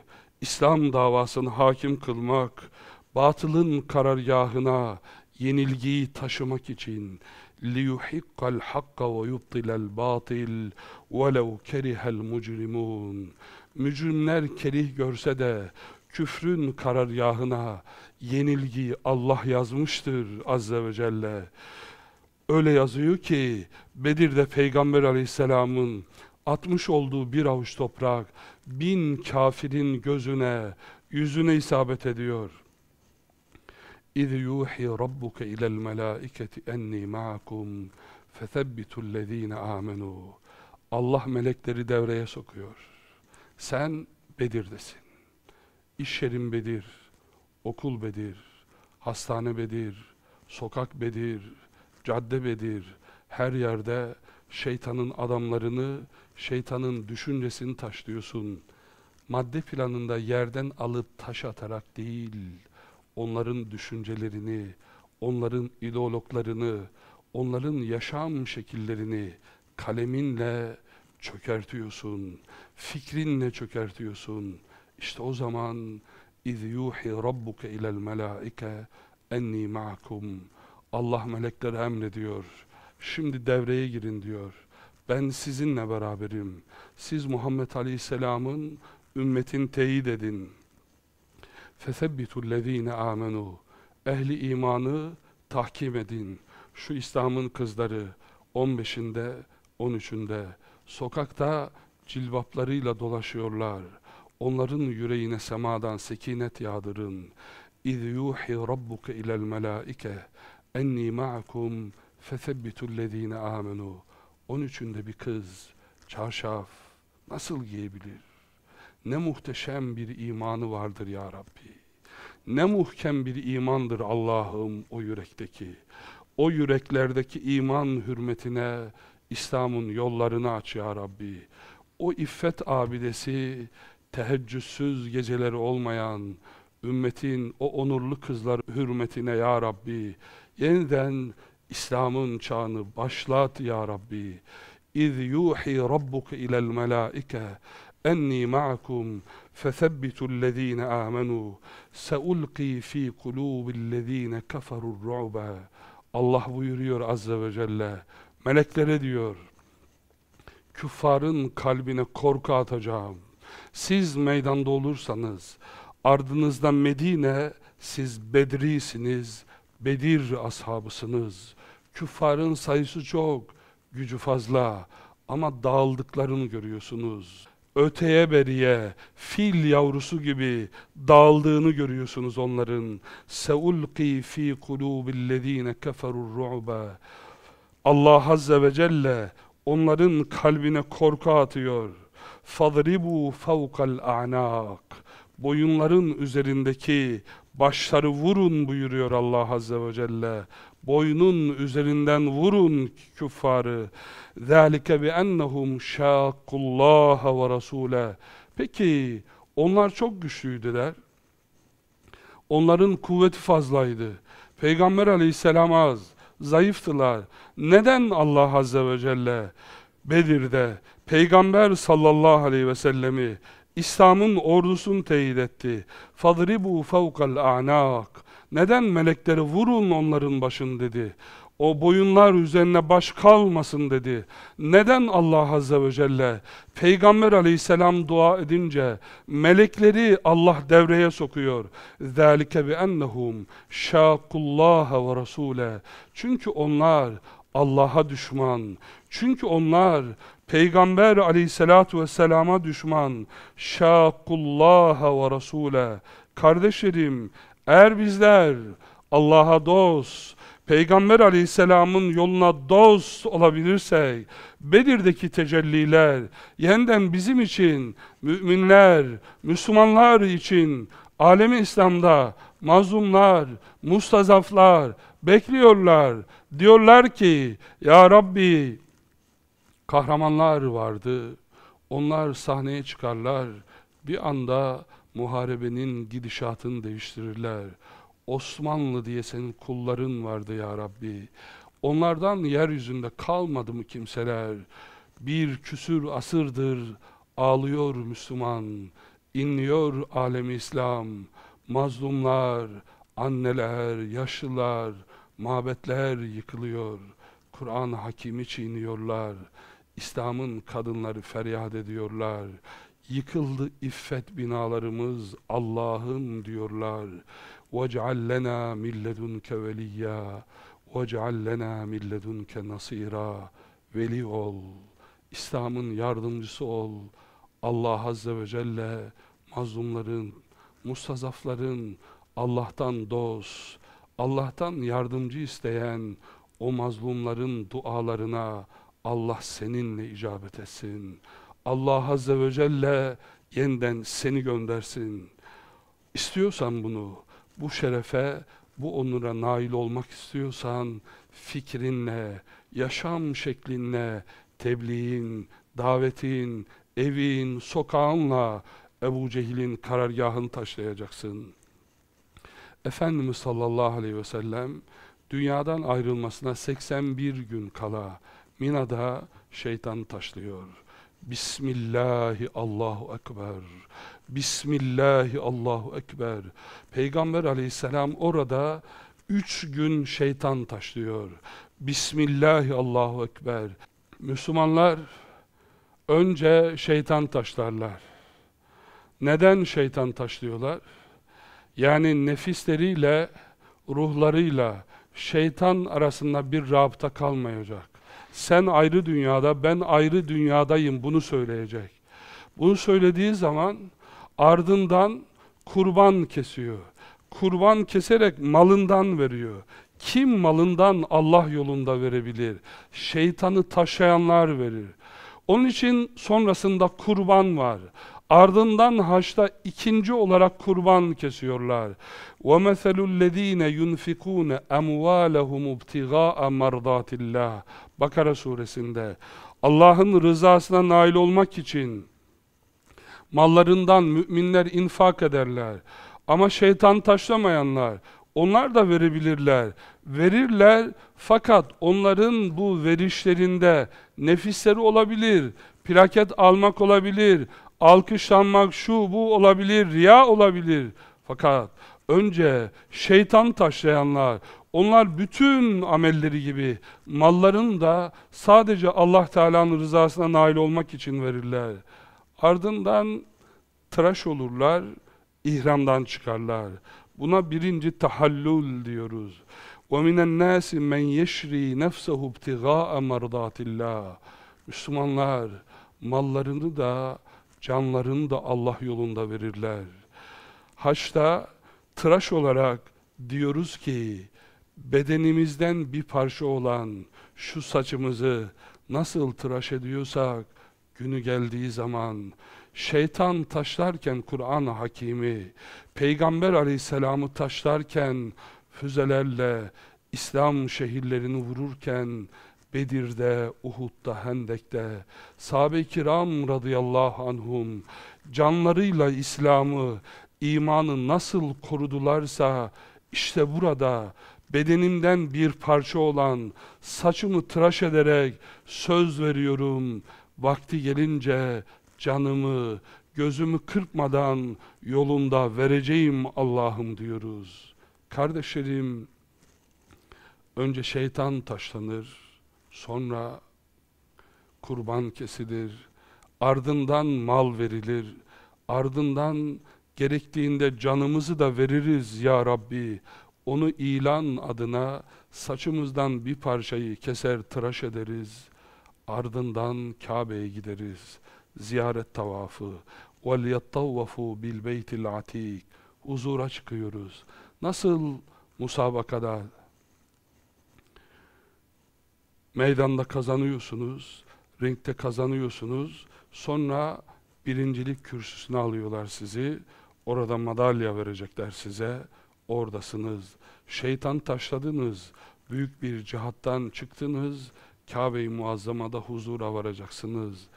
İslam davasını hakim kılmak, batılın karargahına yenilgiyi taşımak için لِيُحِقَّ الْحَقَّ وَيُبْطِلَ الْبَاطِلِ وَلَوْ كَرِهَ الْمُجْرِمُونَ Mücrimler kerih görse de küfrün karargahına yenilgiyi Allah yazmıştır Azze ve Celle. Öyle yazıyor ki Bedir'de Peygamber Aleyhisselam'ın atmış olduğu bir avuç toprak bin kafirin gözüne, yüzüne isabet ediyor. اِذْ يُوحِي رَبُّكَ اِلَى الْمَلَائِكَةِ اَنِّي مَعَكُمْ فَثَبِّتُوا الَّذ۪ينَ آمَنُوا Allah melekleri devreye sokuyor. Sen Bedir'desin. İş yerin Bedir, okul Bedir, hastane Bedir, sokak Bedir, cadde Bedir, her yerde şeytanın adamlarını, şeytanın düşüncesini taşlıyorsun. Madde planında yerden alıp taş atarak değil, onların düşüncelerini, onların ideologlarını, onların yaşam şekillerini kaleminle çökertiyorsun, fikrinle çökertiyorsun. İşte o zaman iz yuhi rabbuke ilel melaike enni ma'akum. Allah meleklere emrediyor. Şimdi devreye girin diyor. Ben sizinle beraberim. Siz Muhammed Aleyhisselam'ın ümmetin teyit edin. فَثَبِّتُ الَّذ۪ينَ آمَنُوا Ehli imanı tahkim edin. Şu İslam'ın kızları 15'inde, 13'ünde sokakta cilvaplarıyla dolaşıyorlar. Onların yüreğine semadan sekinet yağdırın. اِذْ يُوحِي رَبُّكَ اِلَى الْمَلَائِكَ اَنِّي مَعَكُمْ فَثَبِّتُ الَّذ۪ينَ آمَنُوا 13'ünde bir kız, çarşaf nasıl giyebilir? Ne muhteşem bir imanı vardır ya Rabbi. Ne muhkem bir imandır Allah'ım o yürekteki. O yüreklerdeki iman hürmetine İslam'ın yollarını aç ya Rabbi. O iffet abidesi, teheccüdsüz geceleri olmayan, ümmetin o onurlu kızlar hürmetine ya Rabbi, yeniden İslam'ın çağını başlat ya Rabbi. İz yuhi rabbuke ilel melaike. Enni ma'akum fethabbitul amenu. Seulqi fi kulubillezine keferur ru'ba Allah buyuruyor azze ve celle. Meleklere diyor küffarın kalbine korku atacağım. Siz meydanda olursanız ardınızda Medine siz Bedrisiniz Bedir ashabısınız. Küffarın sayısı çok, gücü fazla ama dağıldıklarını görüyorsunuz. Öteye beriye, fil yavrusu gibi dağıldığını görüyorsunuz onların. Seulqi fi kulubillezine keferur ru'ba. Allah Azze ve Celle onların kalbine korku atıyor. Fadribu fawqal a'nak. Boyunların üzerindeki başları vurun buyuruyor Allah Azze ve Celle. Boynun üzerinden vurun küffarı. ذَٰلِكَ بِأَنَّهُمْ شَاقُ اللّٰهَ وَرَسُولَهِ Peki onlar çok güçlüydüler. Onların kuvveti fazlaydı. Peygamber aleyhisselam az, zayıftılar. Neden Allah Azze ve Celle Bedir'de Peygamber sallallahu aleyhi ve sellemi İslam'ın ordusunu teyit etti. فَضْرِبُوا فَوْقَ الْاَعْنَاقِ Neden melekleri vurun onların başını dedi. O boyunlar üzerine baş kalmasın dedi. Neden Allah Azze ve Celle Peygamber aleyhisselam dua edince melekleri Allah devreye sokuyor. ذَٰلِكَ بِأَنَّهُمْ شَاقُ اللّٰهَ وَرَسُولَهِ Çünkü onlar Allah'a düşman. Çünkü onlar Peygamber aleyhissalatu vesselama düşman. Şakullaha ve rasule. Kardeşlerim, eğer bizler Allah'a dost, Peygamber aleyhisselamın yoluna dost olabilirsek, Bedir'deki tecelliler, yeniden bizim için, müminler, Müslümanlar için, alemi İslam'da mazlumlar, mustazaflar bekliyorlar. Diyorlar ki, Ya Rabbi, kahramanlar vardı, onlar sahneye çıkarlar, bir anda muharebenin gidişatını değiştirirler. Osmanlı diye senin kulların vardı ya Rabbi. Onlardan yeryüzünde kalmadı mı kimseler? Bir küsür asırdır ağlıyor Müslüman, inliyor alemi İslam. Mazlumlar, anneler, yaşlılar, mabetler yıkılıyor. Kur'an hakimi çiğniyorlar. İslam'ın kadınları feryat ediyorlar. Yıkıldı iffet binalarımız Allah'ın diyorlar. وَاجْعَلْ لَنَا مِنْ لَدُنْكَ وَلِيًّا وَاجْعَلْ لَنَا مِنْ لَدُنْكَ نَصِيرًا Veli ol, İslam'ın yardımcısı ol. Allah Azze ve Celle mazlumların, mustazafların Allah'tan dost, Allah'tan yardımcı isteyen o mazlumların dualarına Allah seninle icabet etsin. Allah Azze ve Celle yeniden seni göndersin. İstiyorsan bunu, bu şerefe, bu onura nail olmak istiyorsan fikrinle, yaşam şeklinle, tebliğin, davetin, evin, sokağınla Ebu Cehil'in karargahını taşlayacaksın. Efendimiz sallallahu aleyhi ve sellem dünyadan ayrılmasına 81 gün kala Mina'da şeytan taşlıyor. Bismillahi Allahu Ekber. Bismillahi Allahu Ekber. Peygamber aleyhisselam orada üç gün şeytan taşlıyor. Bismillahi Allahu Ekber. Müslümanlar önce şeytan taşlarlar. Neden şeytan taşlıyorlar? Yani nefisleriyle, ruhlarıyla şeytan arasında bir rabıta kalmayacak. Sen ayrı dünyada, ben ayrı dünyadayım bunu söyleyecek. Bunu söylediği zaman ardından kurban kesiyor. Kurban keserek malından veriyor. Kim malından Allah yolunda verebilir? Şeytanı taşıyanlar verir. Onun için sonrasında kurban var. Ardından haçta ikinci olarak kurban kesiyorlar. وَمَثَلُ الَّذ۪ينَ يُنْفِقُونَ اَمْوَالَهُمُ ابْتِغَاءَ مَرْضَاتِ اللّٰهِ Bakara suresinde Allah'ın rızasına nail olmak için mallarından müminler infak ederler. Ama şeytan taşlamayanlar, onlar da verebilirler. Verirler fakat onların bu verişlerinde nefisleri olabilir, plaket almak olabilir, alkışlanmak şu bu olabilir, riya olabilir. Fakat önce şeytan taşlayanlar, onlar bütün amelleri gibi malların da sadece Allah Teala'nın rızasına nail olmak için verirler. Ardından tıraş olurlar, ihramdan çıkarlar. Buna birinci tahallül diyoruz. وَمِنَ النَّاسِ مَنْ يَشْرِي نَفْسَهُ ابْتِغَاءَ مَرْضَاتِ اللّٰهِ Müslümanlar mallarını da canlarını da Allah yolunda verirler. Haçta tıraş olarak diyoruz ki bedenimizden bir parça olan şu saçımızı nasıl tıraş ediyorsak günü geldiği zaman şeytan taşlarken Kur'an hakimi peygamber aleyhisselamı taşlarken füzelerle İslam şehirlerini vururken Bedir'de, Uhud'da, Hendek'te sahabe-i kiram radıyallahu anhum canlarıyla İslam'ı, imanı nasıl korudularsa işte burada bedenimden bir parça olan saçımı tıraş ederek söz veriyorum vakti gelince canımı gözümü kırpmadan yolunda vereceğim Allah'ım diyoruz. Kardeşlerim önce şeytan taşlanır sonra kurban kesilir ardından mal verilir ardından gerektiğinde canımızı da veririz ya Rabbi onu ilan adına saçımızdan bir parçayı keser tıraş ederiz. Ardından Kabe'ye gideriz. Ziyaret tavafı. وَلْيَطَّوَّفُوا بِالْبَيْتِ الْعَتِيقِ Huzura çıkıyoruz. Nasıl musabakada Meydanda kazanıyorsunuz, ringde kazanıyorsunuz. Sonra birincilik kürsüsüne alıyorlar sizi. Orada madalya verecekler size. Oradasınız. Şeytan taşladınız. Büyük bir cihattan çıktınız. Kabe-i Muazzama'da huzura varacaksınız.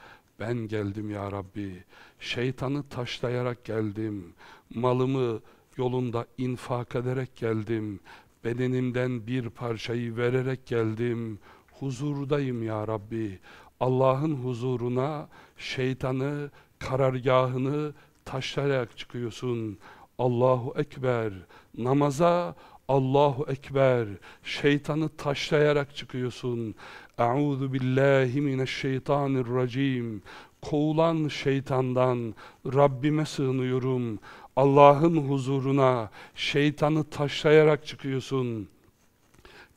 Ben geldim ya Rabbi. Şeytanı taşlayarak geldim. Malımı yolunda infak ederek geldim. Bedenimden bir parçayı vererek geldim. Huzurdayım ya Rabbi. Allah'ın huzuruna şeytanı, karargahını taşlayarak çıkıyorsun. Allahu Ekber. Namaza Allahu Ekber. Şeytanı taşlayarak çıkıyorsun. Euzu billahi mineşşeytanirracim. Kovulan şeytandan Rabbime sığınıyorum. Allah'ın huzuruna şeytanı taşlayarak çıkıyorsun.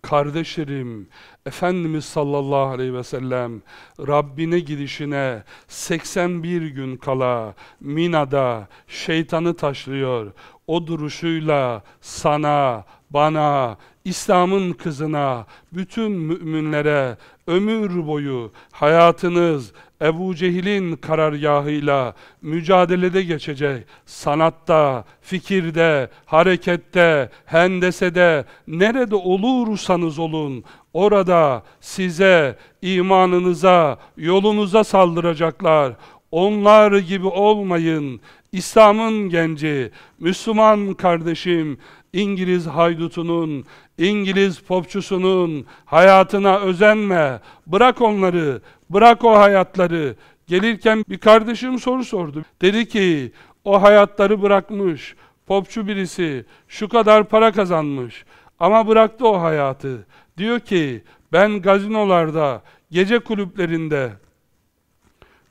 Kardeşlerim, Efendimiz sallallahu aleyhi ve sellem Rabbine gidişine 81 gün kala Mina'da şeytanı taşlıyor. O duruşuyla sana, bana, İslam'ın kızına, bütün müminlere ömür boyu hayatınız Ebu Cehil'in karargahıyla mücadelede geçecek. Sanatta, fikirde, harekette, hendesede, nerede olursanız olun, orada size, imanınıza, yolunuza saldıracaklar. Onlar gibi olmayın. İslam'ın genci, Müslüman kardeşim, İngiliz haydutunun, İngiliz popçusunun hayatına özenme. Bırak onları, bırak o hayatları. Gelirken bir kardeşim soru sordu. Dedi ki, o hayatları bırakmış, popçu birisi, şu kadar para kazanmış. Ama bıraktı o hayatı. Diyor ki, ben gazinolarda, gece kulüplerinde,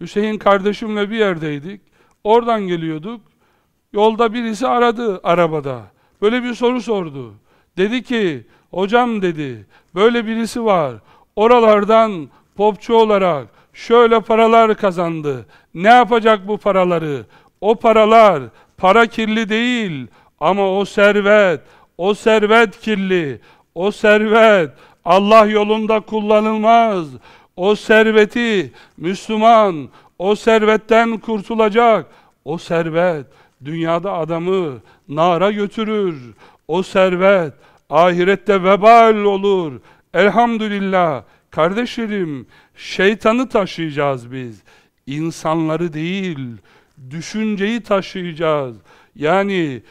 Hüseyin kardeşimle bir yerdeydik. Oradan geliyorduk. Yolda birisi aradı arabada. Böyle bir soru sordu. Dedi ki, hocam dedi, böyle birisi var. Oralardan popçu olarak şöyle paralar kazandı. Ne yapacak bu paraları? O paralar para kirli değil ama o servet, o servet kirli. O servet Allah yolunda kullanılmaz. O serveti Müslüman o servetten kurtulacak. O servet dünyada adamı nara götürür. O servet ahirette vebal olur. Elhamdülillah kardeşlerim şeytanı taşıyacağız biz. İnsanları değil düşünceyi taşıyacağız. Yani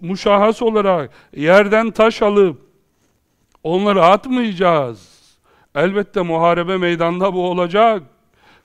muşahhas olarak yerden taş alıp onları atmayacağız. Elbette muharebe meydanda bu olacak.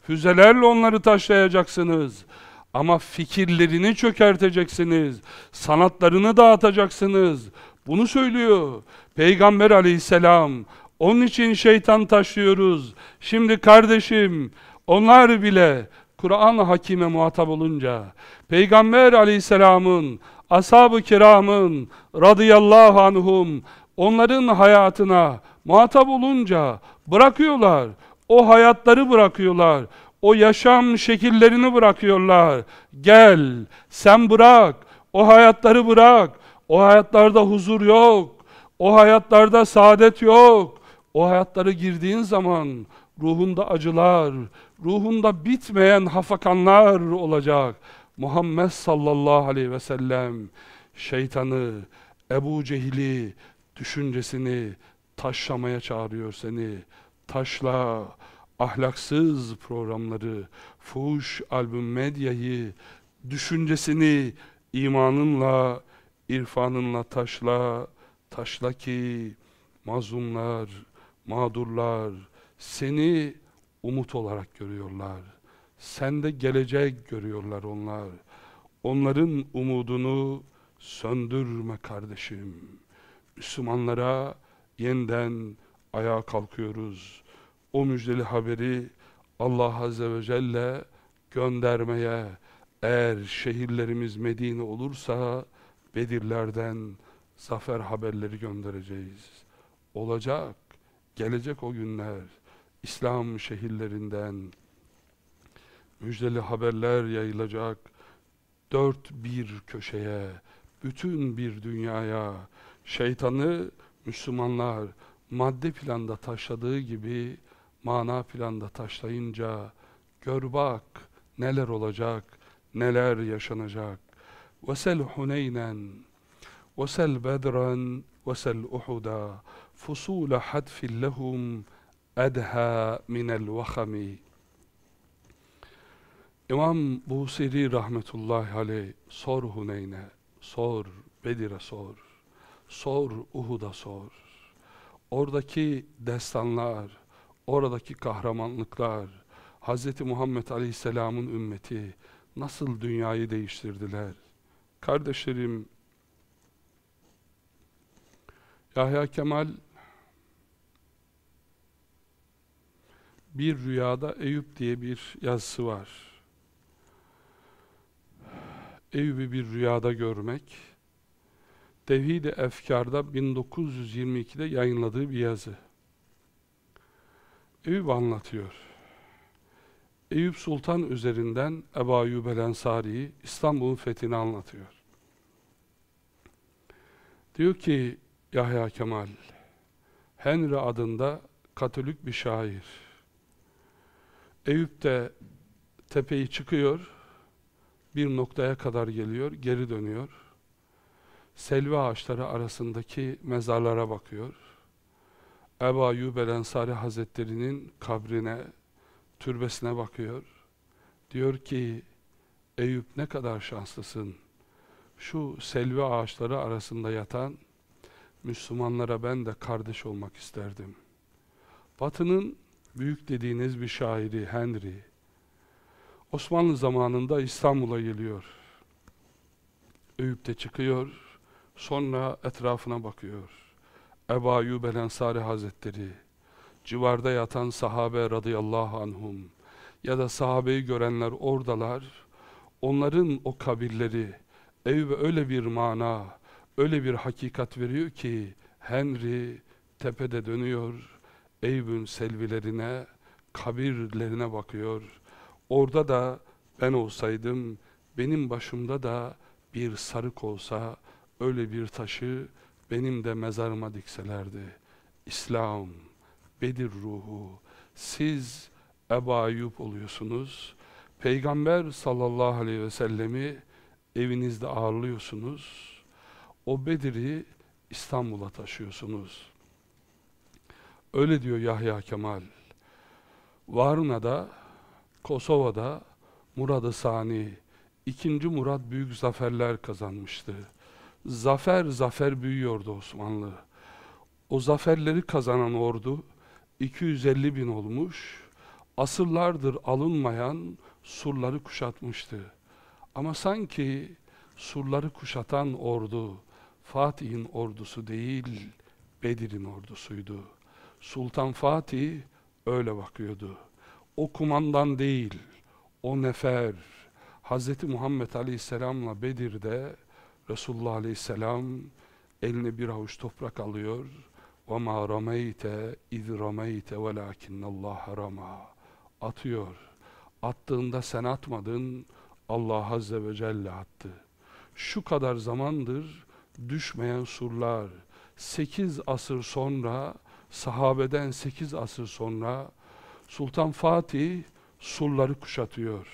Füzelerle onları taşlayacaksınız. Ama fikirlerini çökerteceksiniz. Sanatlarını dağıtacaksınız. Bunu söylüyor Peygamber aleyhisselam. Onun için şeytan taşıyoruz. Şimdi kardeşim onlar bile Kur'an hakime muhatap olunca Peygamber aleyhisselamın ashab-ı kiramın radıyallahu anhum onların hayatına muhatap olunca bırakıyorlar. O hayatları bırakıyorlar. O yaşam şekillerini bırakıyorlar. Gel, sen bırak. O hayatları bırak. O hayatlarda huzur yok. O hayatlarda saadet yok. O hayatlara girdiğin zaman ruhunda acılar, ruhunda bitmeyen hafakanlar olacak. Muhammed sallallahu aleyhi ve sellem şeytanı, Ebu Cehil'i, düşüncesini taşlamaya çağırıyor seni. Taşla ahlaksız programları, fuş albüm medyayı, düşüncesini imanınla, irfanınla taşla, taşla ki mazlumlar, mağdurlar seni umut olarak görüyorlar. Sende gelecek görüyorlar onlar. Onların umudunu söndürme kardeşim. Müslümanlara yeniden ayağa kalkıyoruz. O müjdeli haberi Allah Azze ve Celle göndermeye eğer şehirlerimiz Medine olursa Bedirlerden zafer haberleri göndereceğiz. Olacak, gelecek o günler. İslam şehirlerinden müjdeli haberler yayılacak. Dört bir köşeye, bütün bir dünyaya şeytanı Müslümanlar madde planda taşladığı gibi mana planda taşlayınca gör bak neler olacak, neler yaşanacak. وَسَلْ حُنَيْنًا وَسَلْ بَدْرًا وَسَلْ اُحُدًا فُصُولَ حَدْفٍ لَهُمْ اَدْهَا مِنَ الْوَخَمِ İmam Busiri rahmetullahi aleyh sor Huneyn'e, sor Bedir'e sor, sor Uhud'a sor. Oradaki destanlar, oradaki kahramanlıklar, Hz. Muhammed Aleyhisselam'ın ümmeti nasıl dünyayı değiştirdiler? Kardeşlerim, Yahya Kemal bir rüyada Eyüp diye bir yazısı var. Eyüp'ü bir rüyada görmek, Tevhid-i Efkar'da 1922'de yayınladığı bir yazı. Eyüp anlatıyor. Eyüp Sultan üzerinden Ebu Ayyub el Ensari'yi İstanbul'un fethini anlatıyor. Diyor ki Yahya Kemal, Henry adında Katolik bir şair. Eyüp de tepeyi çıkıyor, bir noktaya kadar geliyor, geri dönüyor. Selvi ağaçları arasındaki mezarlara bakıyor. Ebu Ayyub el Ensari Hazretleri'nin kabrine, türbesine bakıyor. Diyor ki, Eyüp ne kadar şanslısın. Şu selvi ağaçları arasında yatan Müslümanlara ben de kardeş olmak isterdim. Batı'nın büyük dediğiniz bir şairi Henry, Osmanlı zamanında İstanbul'a geliyor. Eyüp'te çıkıyor, sonra etrafına bakıyor. Ebu Ayyub Ensari Hazretleri, civarda yatan sahabe radıyallahu anhum ya da sahabeyi görenler oradalar, onların o kabirleri Eyüp'e öyle bir mana, öyle bir hakikat veriyor ki Henry tepede dönüyor, Eyüp'ün selvilerine, kabirlerine bakıyor. Orada da ben olsaydım, benim başımda da bir sarık olsa, öyle bir taşı benim de mezarıma dikselerdi. İslam, Bedir ruhu, siz Ebu oluyorsunuz. Peygamber sallallahu aleyhi ve sellemi evinizde ağırlıyorsunuz. O Bedir'i İstanbul'a taşıyorsunuz. Öyle diyor Yahya Kemal. Varna'da, Kosova'da Murad-ı Sani, ikinci Murat büyük zaferler kazanmıştı. Zafer zafer büyüyordu Osmanlı. O zaferleri kazanan ordu 250 bin olmuş, asırlardır alınmayan surları kuşatmıştı. Ama sanki surları kuşatan ordu Fatih'in ordusu değil, Bedir'in ordusuydu. Sultan Fatih öyle bakıyordu. O kumandan değil, o nefer, Hz. Muhammed Aleyhisselam'la Bedir'de Resulullah Aleyhisselam eline bir avuç toprak alıyor. وَمَا رَمَيْتَ اِذْ رَمَيْتَ وَلَاكِنَّ اللّٰهَ رَمَى Atıyor. Attığında sen atmadın, Allah Azze ve Celle attı. Şu kadar zamandır düşmeyen surlar, sekiz asır sonra, sahabeden sekiz asır sonra, Sultan Fatih surları kuşatıyor.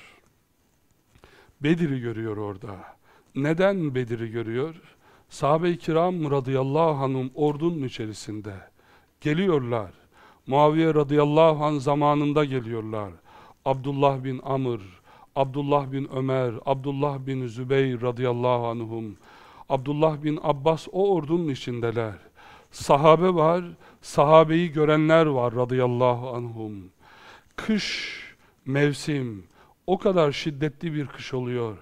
Bedir'i görüyor orada. Neden Bedir'i görüyor? Sahabe-i kiram radıyallahu anhum ordunun içerisinde. Geliyorlar. Muaviye radıyallahu anh zamanında geliyorlar. Abdullah bin Amr, Abdullah bin Ömer, Abdullah bin Zübeyir radıyallahu anhum, Abdullah bin Abbas o ordunun içindeler. Sahabe var, sahabeyi görenler var radıyallahu anhum. Kış, mevsim, o kadar şiddetli bir kış oluyor.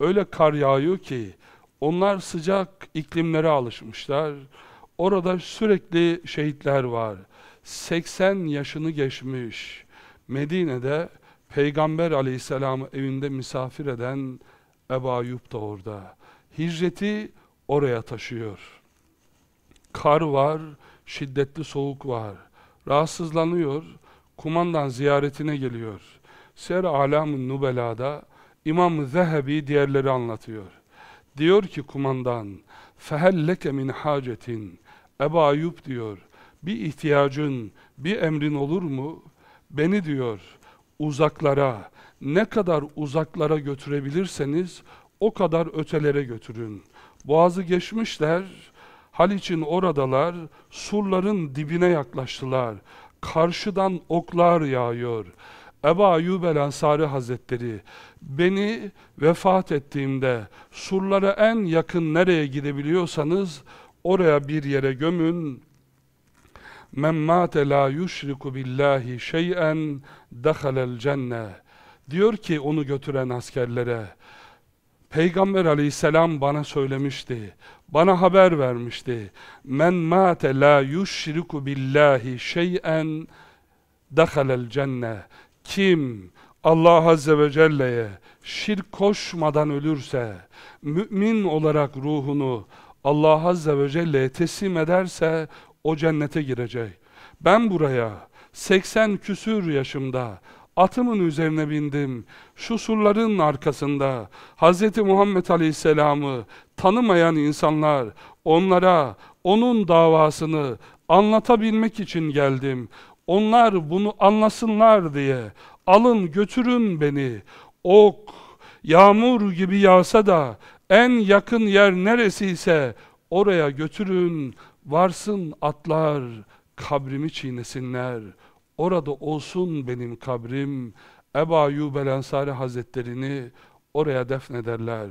Öyle kar yağıyor ki, onlar sıcak iklimlere alışmışlar. Orada sürekli şehitler var. 80 yaşını geçmiş. Medine'de Peygamber aleyhisselamı evinde misafir eden Ebu Ayyub da orada. Hicreti oraya taşıyor kar var, şiddetli soğuk var. Rahatsızlanıyor, kumandan ziyaretine geliyor. Ser alam Nubela'da İmam Zehebi diğerleri anlatıyor. Diyor ki kumandan, fehelleke min hacetin, Ebu Ayyub diyor, bir ihtiyacın, bir emrin olur mu? Beni diyor, uzaklara, ne kadar uzaklara götürebilirseniz o kadar ötelere götürün. Boğazı geçmişler, Haliç'in oradalar, surların dibine yaklaştılar. Karşıdan oklar yağıyor. Ebu Ayyub el Ansari Hazretleri beni vefat ettiğimde surlara en yakın nereye gidebiliyorsanız oraya bir yere gömün. Men mâte lâ yuşriku billahi şey'en dehalel cenne. Diyor ki onu götüren askerlere Peygamber aleyhisselam bana söylemişti. Bana haber vermişti. Men mâte lâ yuşriku billahi şey'en dehalel cenne. Kim Allah Azze ve Celle'ye şirk koşmadan ölürse, mümin olarak ruhunu Allah Azze ve Celle'ye teslim ederse o cennete girecek. Ben buraya 80 küsür yaşımda atımın üzerine bindim. Şu surların arkasında Hz. Muhammed Aleyhisselam'ı tanımayan insanlar onlara onun davasını anlatabilmek için geldim. Onlar bunu anlasınlar diye alın götürün beni. Ok, yağmur gibi yağsa da en yakın yer neresiyse oraya götürün. Varsın atlar kabrimi çiğnesinler. Orada olsun benim kabrim. Ebu Ayyub Ensari Hazretlerini oraya defnederler.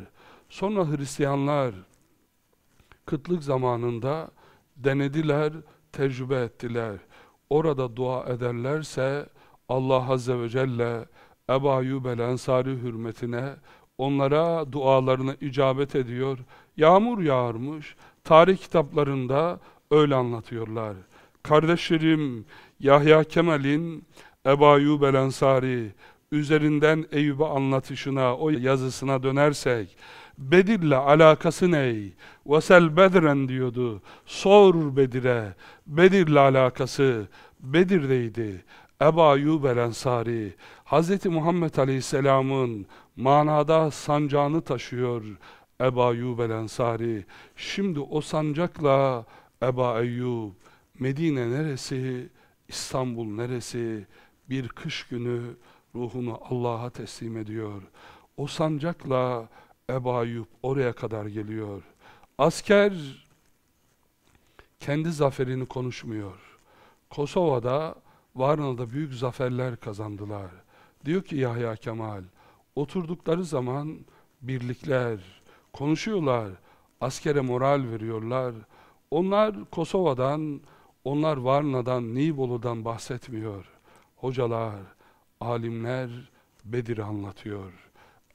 Sonra Hristiyanlar kıtlık zamanında denediler, tecrübe ettiler. Orada dua ederlerse Allah Azze ve Celle Ebu Ayyub Ensari hürmetine onlara dualarına icabet ediyor. Yağmur yağarmış. Tarih kitaplarında öyle anlatıyorlar. Kardeşlerim Yahya Kemal'in Ebu Ayyub el Ensari üzerinden Eyüp'e anlatışına, o yazısına dönersek Bedir'le alakası ney? Vesel Bedren diyordu. Sor Bedir'e. Bedir'le alakası Bedir'deydi. Ebu Ayyub el Ensari Hz. Muhammed Aleyhisselam'ın manada sancağını taşıyor Ebu Ayyub el Ensari. Şimdi o sancakla Ebu Ayyub Medine neresi, İstanbul neresi bir kış günü ruhunu Allah'a teslim ediyor. O sancakla Ebu Ayyub oraya kadar geliyor. Asker kendi zaferini konuşmuyor. Kosova'da, Varna'da büyük zaferler kazandılar. Diyor ki Yahya Kemal, oturdukları zaman birlikler, konuşuyorlar, askere moral veriyorlar. Onlar Kosova'dan, onlar Varna'dan, Nibolu'dan bahsetmiyor. Hocalar, alimler Bedir'i anlatıyor.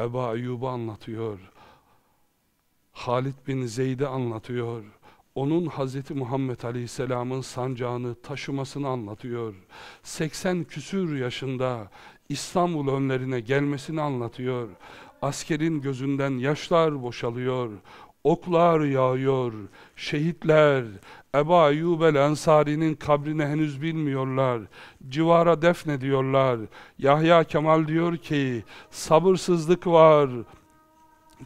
Ebu Ayyub'u anlatıyor. Halid bin Zeyd'i anlatıyor. Onun Hz. Muhammed Aleyhisselam'ın sancağını taşımasını anlatıyor. 80 küsür yaşında İstanbul önlerine gelmesini anlatıyor. Askerin gözünden yaşlar boşalıyor. Oklar yağıyor, şehitler, Ebu Ayyub el Ensari'nin kabrini henüz bilmiyorlar. Civara defnediyorlar. Yahya Kemal diyor ki, sabırsızlık var,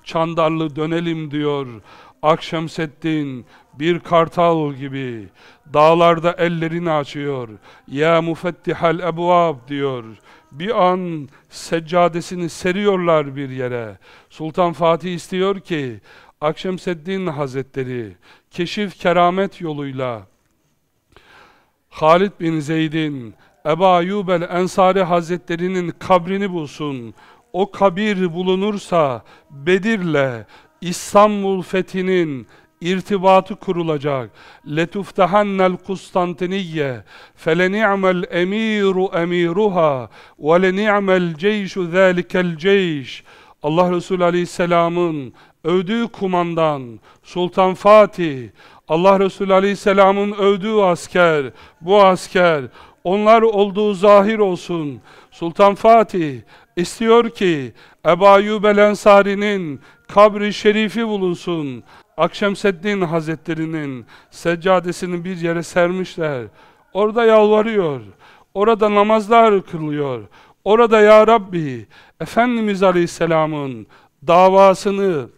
Çandarlı dönelim diyor. Akşemseddin bir kartal gibi dağlarda ellerini açıyor. Ya mufettihal ebvab diyor. Bir an seccadesini seriyorlar bir yere. Sultan Fatih istiyor ki Akşemseddin Hazretleri keşif keramet yoluyla Halid bin Zeyd'in Ebu Ayyub el Ensari Hazretlerinin kabrini bulsun. O kabir bulunursa Bedir'le İstanbul fethinin irtibatı kurulacak. Letuftahannel Kustantiniye feleni'mel emiru emiruha ve leni'mel ceyşu zâlikel ceyş Allah Resulü Aleyhisselam'ın övdüğü kumandan Sultan Fatih Allah Resulü Aleyhisselam'ın övdüğü asker bu asker onlar olduğu zahir olsun. Sultan Fatih istiyor ki Ebu Ayyub el kabri şerifi bulunsun. Akşemseddin Hazretleri'nin seccadesini bir yere sermişler. Orada yalvarıyor. Orada namazlar kılıyor. Orada Ya Rabbi Efendimiz Aleyhisselam'ın davasını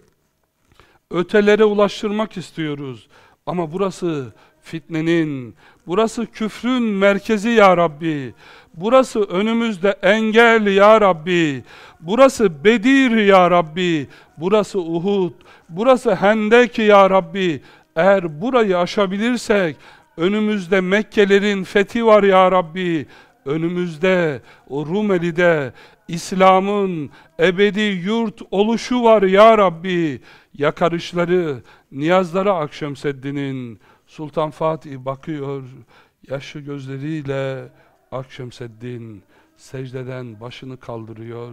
ötelere ulaştırmak istiyoruz. Ama burası fitnenin, burası küfrün merkezi ya Rabbi. Burası önümüzde engel ya Rabbi. Burası Bedir ya Rabbi. Burası Uhud. Burası Hendek ya Rabbi. Eğer burayı aşabilirsek önümüzde Mekkelerin fethi var ya Rabbi. Önümüzde o Rumeli'de İslam'ın ebedi yurt oluşu var ya Rabbi. Yakarışları, niyazları Akşemseddin'in Sultan Fatih bakıyor yaşlı gözleriyle Akşemseddin secdeden başını kaldırıyor.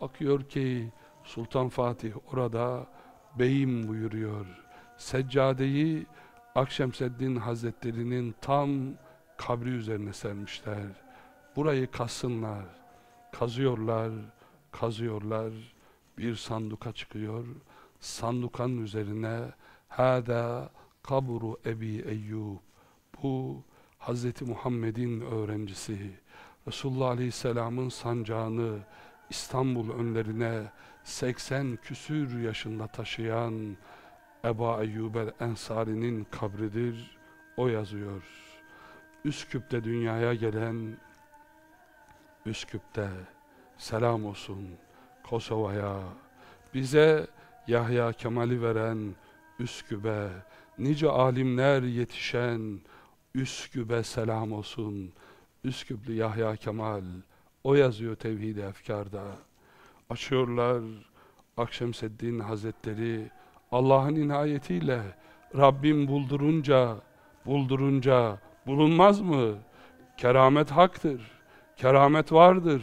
Bakıyor ki Sultan Fatih orada beyim buyuruyor. Seccadeyi Akşemseddin Hazretleri'nin tam kabri üzerine sermişler. Burayı kasınlar. Kazıyorlar, kazıyorlar. Bir sanduka çıkıyor. Sandukanın üzerine Hâdâ kabru Ebi Eyyub. Bu Hz. Muhammed'in öğrencisi. Resulullah Aleyhisselam'ın sancağını İstanbul önlerine 80 küsür yaşında taşıyan Eba Eyyub el Ensari'nin kabridir. O yazıyor. Üsküp'te dünyaya gelen Üsküp'te selam olsun Kosova'ya bize Yahya Kemal'i veren Üsküp'e nice alimler yetişen Üsküp'e selam olsun Üsküplü Yahya Kemal o yazıyor Tevhid-i Efkar'da açıyorlar Akşemseddin Hazretleri Allah'ın inayetiyle Rabbim buldurunca buldurunca bulunmaz mı? Keramet haktır. Keramet vardır.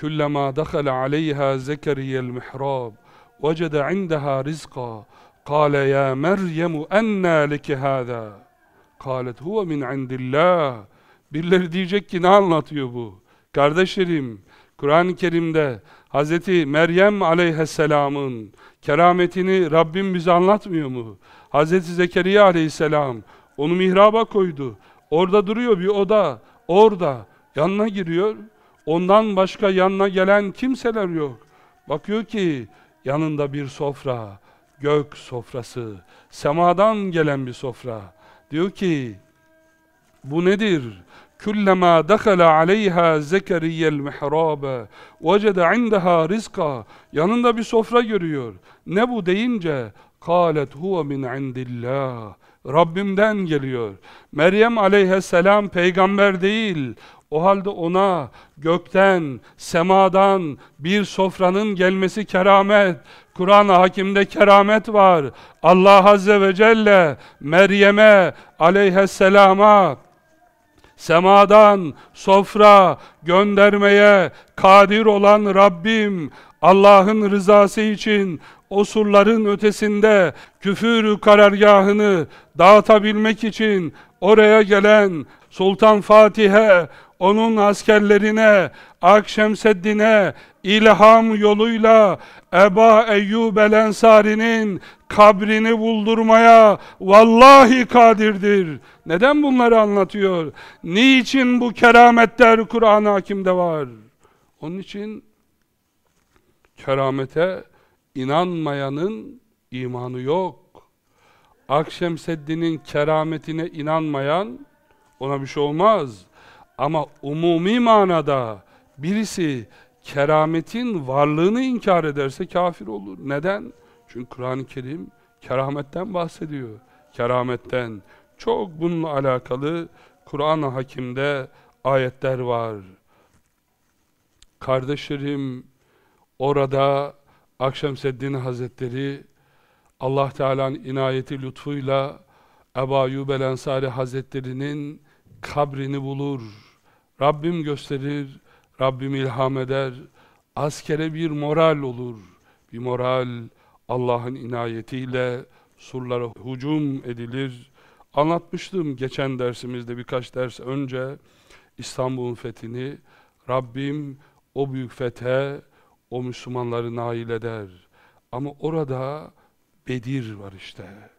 Kullama dakhala aleyha Zekeriya'l mihrab vecede indaha rizqa قال يا مريم أنى لك هذا قالت huve min indillah birileri diyecek ki ne anlatıyor bu kardeşlerim Kur'an-ı Kerim'de Hazreti Meryem aleyhisselamın kerametini Rabbim bize anlatmıyor mu? Hazreti Zekeriya aleyhisselam onu mihraba koydu. Orada duruyor bir oda. Orada yanına giriyor. Ondan başka yanına gelen kimseler yok. Bakıyor ki yanında bir sofra, gök sofrası, semadan gelen bir sofra. Diyor ki bu nedir? Kullama dakhala aleyha Zekeriya'l mihraba vecede indaha rizqa. Yanında bir sofra görüyor. Ne bu deyince kalet huve min indillah. Rabbimden geliyor. Meryem aleyhisselam peygamber değil. O halde ona gökten, semadan bir sofranın gelmesi keramet. Kur'an-ı Hakim'de keramet var. Allah Azze ve Celle Meryem'e aleyhisselama semadan sofra göndermeye kadir olan Rabbim Allah'ın rızası için o surların ötesinde küfür karargahını dağıtabilmek için oraya gelen Sultan Fatih'e, onun askerlerine, Akşemseddin'e ilham yoluyla Eba Eyyub el Ensari'nin kabrini buldurmaya vallahi kadirdir. Neden bunları anlatıyor? Niçin bu kerametler Kur'an-ı Hakim'de var? Onun için keramete inanmayanın imanı yok. Akşemseddin'in kerametine inanmayan ona bir şey olmaz. Ama umumi manada birisi kerametin varlığını inkar ederse kafir olur. Neden? Çünkü Kur'an-ı Kerim kerametten bahsediyor. Kerametten. Çok bununla alakalı Kur'an-ı Hakim'de ayetler var. Kardeşlerim orada Akşemseddin Hazretleri Allah Teala'nın inayeti lütfuyla Ebu Eyyub el Ensari Hazretleri'nin kabrini bulur. Rabbim gösterir, Rabbim ilham eder. Askere bir moral olur. Bir moral Allah'ın inayetiyle surlara hücum edilir. Anlatmıştım geçen dersimizde birkaç ders önce İstanbul'un fethini. Rabbim o büyük fethe o Müslümanları nail eder. Ama orada Bedir var işte.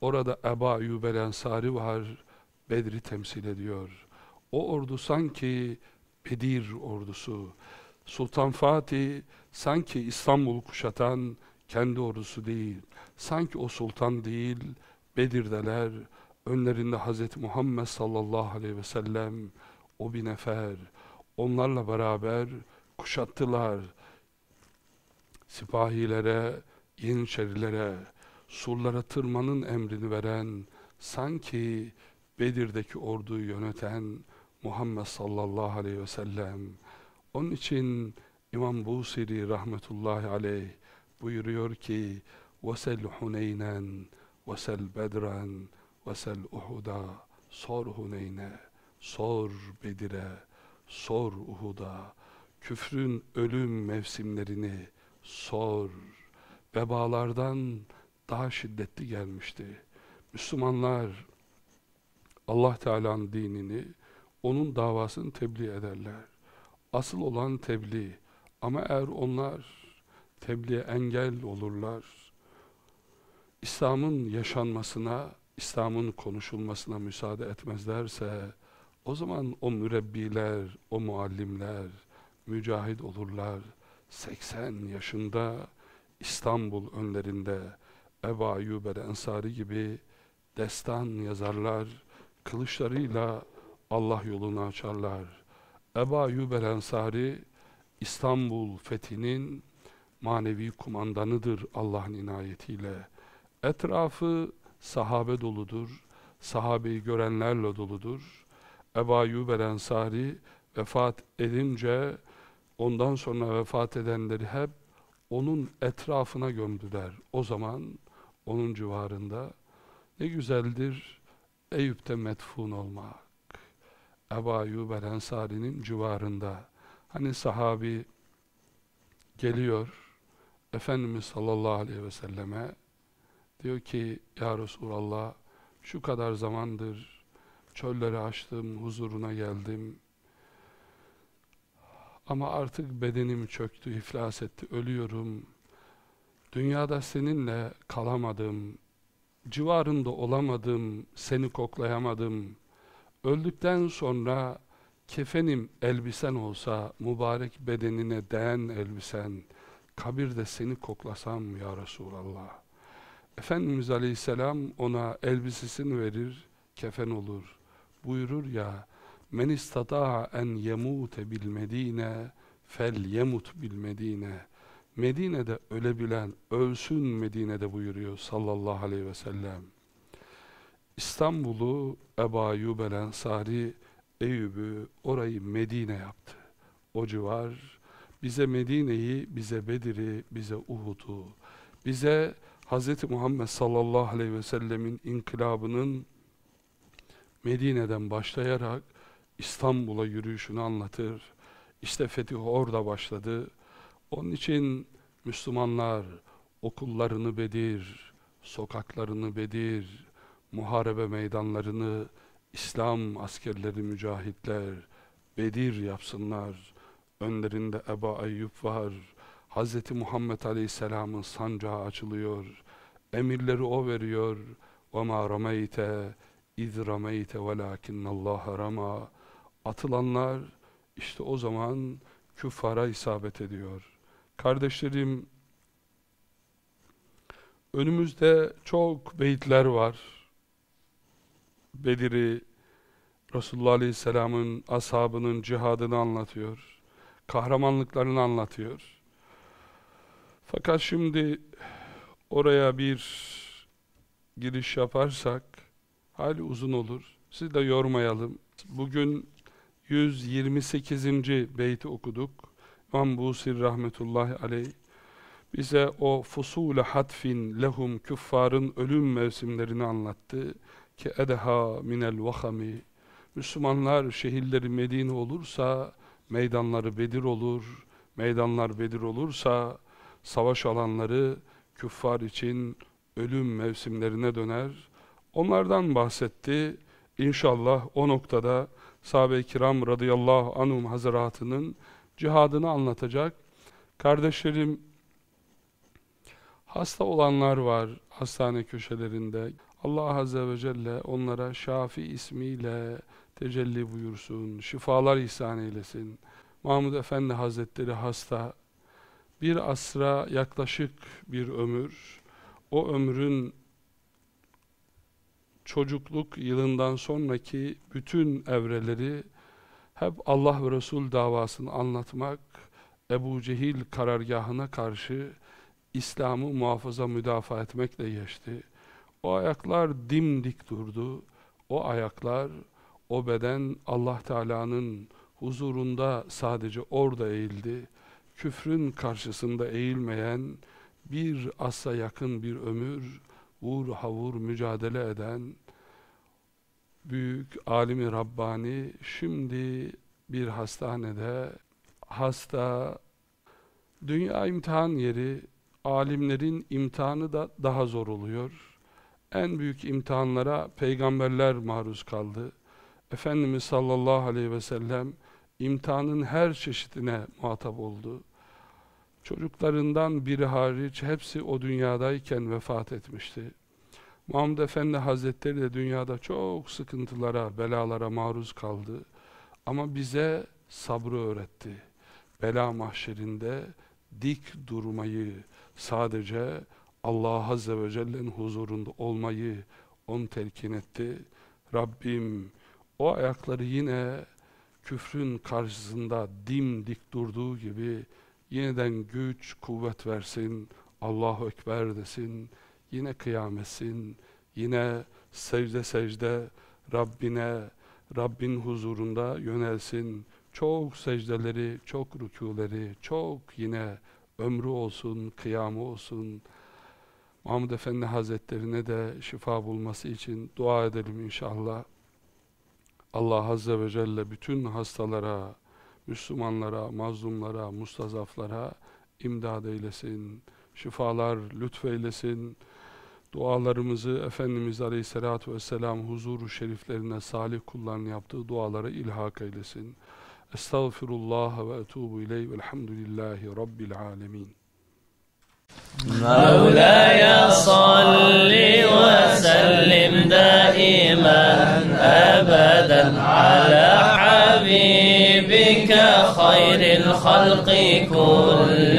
Orada Eba Eyyub el Ensari var. Bedri temsil ediyor. O ordu sanki Bedir ordusu. Sultan Fatih sanki İstanbul'u kuşatan kendi ordusu değil. Sanki o sultan değil, Bedir'deler, önlerinde Hz. Muhammed sallallahu aleyhi ve sellem, o bir nefer, onlarla beraber kuşattılar Sipahilere, Yeniçerilere, surlara tırmanın emrini veren, sanki Bedir'deki orduyu yöneten Muhammed sallallahu aleyhi ve sellem. Onun için İmam Busiri rahmetullahi aleyh buyuruyor ki وَسَلْ حُنَيْنًا وَسَلْ بَدْرًا وَسَلْ اُحُدًا Sor Huneyn'e, sor Bedir'e, sor Uhud'a, küfrün ölüm mevsimlerini sor. Vebalardan daha şiddetli gelmişti. Müslümanlar Allah Teala'nın dinini, onun davasını tebliğ ederler. Asıl olan tebliğ. Ama eğer onlar tebliğe engel olurlar, İslam'ın yaşanmasına, İslam'ın konuşulmasına müsaade etmezlerse, o zaman o mürebbiler, o muallimler, mücahit olurlar. 80 yaşında İstanbul önlerinde Ebu Ayyub el-Ensari gibi destan yazarlar, kılıçlarıyla Allah yolunu açarlar. Ebu Ayyub el-Ensari İstanbul fethinin manevi kumandanıdır Allah'ın inayetiyle. Etrafı sahabe doludur, sahabeyi görenlerle doludur. Ebu Ayyub el-Ensari vefat edince ondan sonra vefat edenleri hep onun etrafına gömdüler. O zaman onun civarında ne güzeldir Eyüp'te metfun olmak. Ebu Ayyub el-Ensari'nin civarında. Hani sahabi geliyor Efendimiz sallallahu aleyhi ve selleme diyor ki Ya Resulallah şu kadar zamandır çölleri açtım, huzuruna geldim. Ama artık bedenim çöktü, iflas etti, ölüyorum. Dünyada seninle kalamadım, civarında olamadım, seni koklayamadım. Öldükten sonra kefenim elbisen olsa, mübarek bedenine değen elbisen, kabirde seni koklasam ya Resulallah. Efendimiz Aleyhisselam ona elbisesini verir, kefen olur. Buyurur ya, men istata'a en yemute bil medine fel yemut bil medine Medine'de ölebilen ölsün Medine'de buyuruyor sallallahu aleyhi ve sellem. İstanbul'u Ebu Ayyub el Ensari Eyüp'ü orayı Medine yaptı. O civar bize Medine'yi, bize Bedir'i, bize Uhud'u, bize Hz. Muhammed sallallahu aleyhi ve sellemin inkılabının Medine'den başlayarak İstanbul'a yürüyüşünü anlatır. İşte fetih orada başladı. Onun için Müslümanlar okullarını Bedir, sokaklarını Bedir, muharebe meydanlarını İslam askerleri, mücahitler Bedir yapsınlar. Önlerinde Ebu Ayyub var. Hz. Muhammed Aleyhisselam'ın sancağı açılıyor. Emirleri o veriyor. وَمَا رَمَيْتَ اِذْ رَمَيْتَ وَلَاكِنَّ اللّٰهَ رَمَى Atılanlar işte o zaman küffara isabet ediyor. Kardeşlerim, önümüzde çok beyitler var. Bedir'i, Resulullah Aleyhisselam'ın ashabının cihadını anlatıyor. Kahramanlıklarını anlatıyor. Fakat şimdi oraya bir giriş yaparsak hali uzun olur. Sizi de yormayalım. Bugün 128. beyti okuduk. İmam Busir rahmetullahi aleyh bize o fusule hatfin lehum küffarın ölüm mevsimlerini anlattı ki edeha minel vahami Müslümanlar şehirleri Medine olursa meydanları Bedir olur meydanlar Bedir olursa savaş alanları küffar için ölüm mevsimlerine döner onlardan bahsetti İnşallah o noktada sahabe-i kiram radıyallahu anhum hazretinin cihadını anlatacak. Kardeşlerim, hasta olanlar var hastane köşelerinde. Allah Azze ve Celle onlara Şafi ismiyle tecelli buyursun, şifalar ihsan eylesin. Mahmud Efendi Hazretleri hasta, bir asra yaklaşık bir ömür, o ömrün çocukluk yılından sonraki bütün evreleri hep Allah ve Resul davasını anlatmak, Ebu Cehil karargahına karşı İslam'ı muhafaza müdafaa etmekle geçti. O ayaklar dimdik durdu. O ayaklar, o beden Allah Teala'nın huzurunda sadece orada eğildi. Küfrün karşısında eğilmeyen, bir asla yakın bir ömür, vur havur mücadele eden, büyük alimi Rabbani şimdi bir hastanede hasta dünya imtihan yeri alimlerin imtihanı da daha zor oluyor. En büyük imtihanlara peygamberler maruz kaldı. Efendimiz sallallahu aleyhi ve sellem imtihanın her çeşidine muhatap oldu. Çocuklarından biri hariç hepsi o dünyadayken vefat etmişti. Muhammed Efendi Hazretleri de dünyada çok sıkıntılara, belalara maruz kaldı. Ama bize sabrı öğretti. Bela mahşerinde dik durmayı, sadece Allah Azze ve Celle'nin huzurunda olmayı on telkin etti. Rabbim o ayakları yine küfrün karşısında dimdik durduğu gibi yeniden güç, kuvvet versin, Allahu Ekber desin, yine kıyametsin, yine secde secde Rabbine, Rabbin huzurunda yönelsin. Çok secdeleri, çok rükûleri, çok yine ömrü olsun, kıyamı olsun. Mahmud Efendi Hazretlerine de şifa bulması için dua edelim inşallah. Allah Azze ve Celle bütün hastalara, Müslümanlara, mazlumlara, mustazaflara imdad eylesin, şifalar lütfeylesin. Dualarımızı Efendimiz Aleyhisselatü Vesselam huzuru şeriflerine salih kulların yaptığı dualara ilhak eylesin. Estağfirullah ve etubu ileyh velhamdülillahi rabbil alemin. مولاي صل وسلم دائما ابدا على حبيبك خير الخلق كلهم.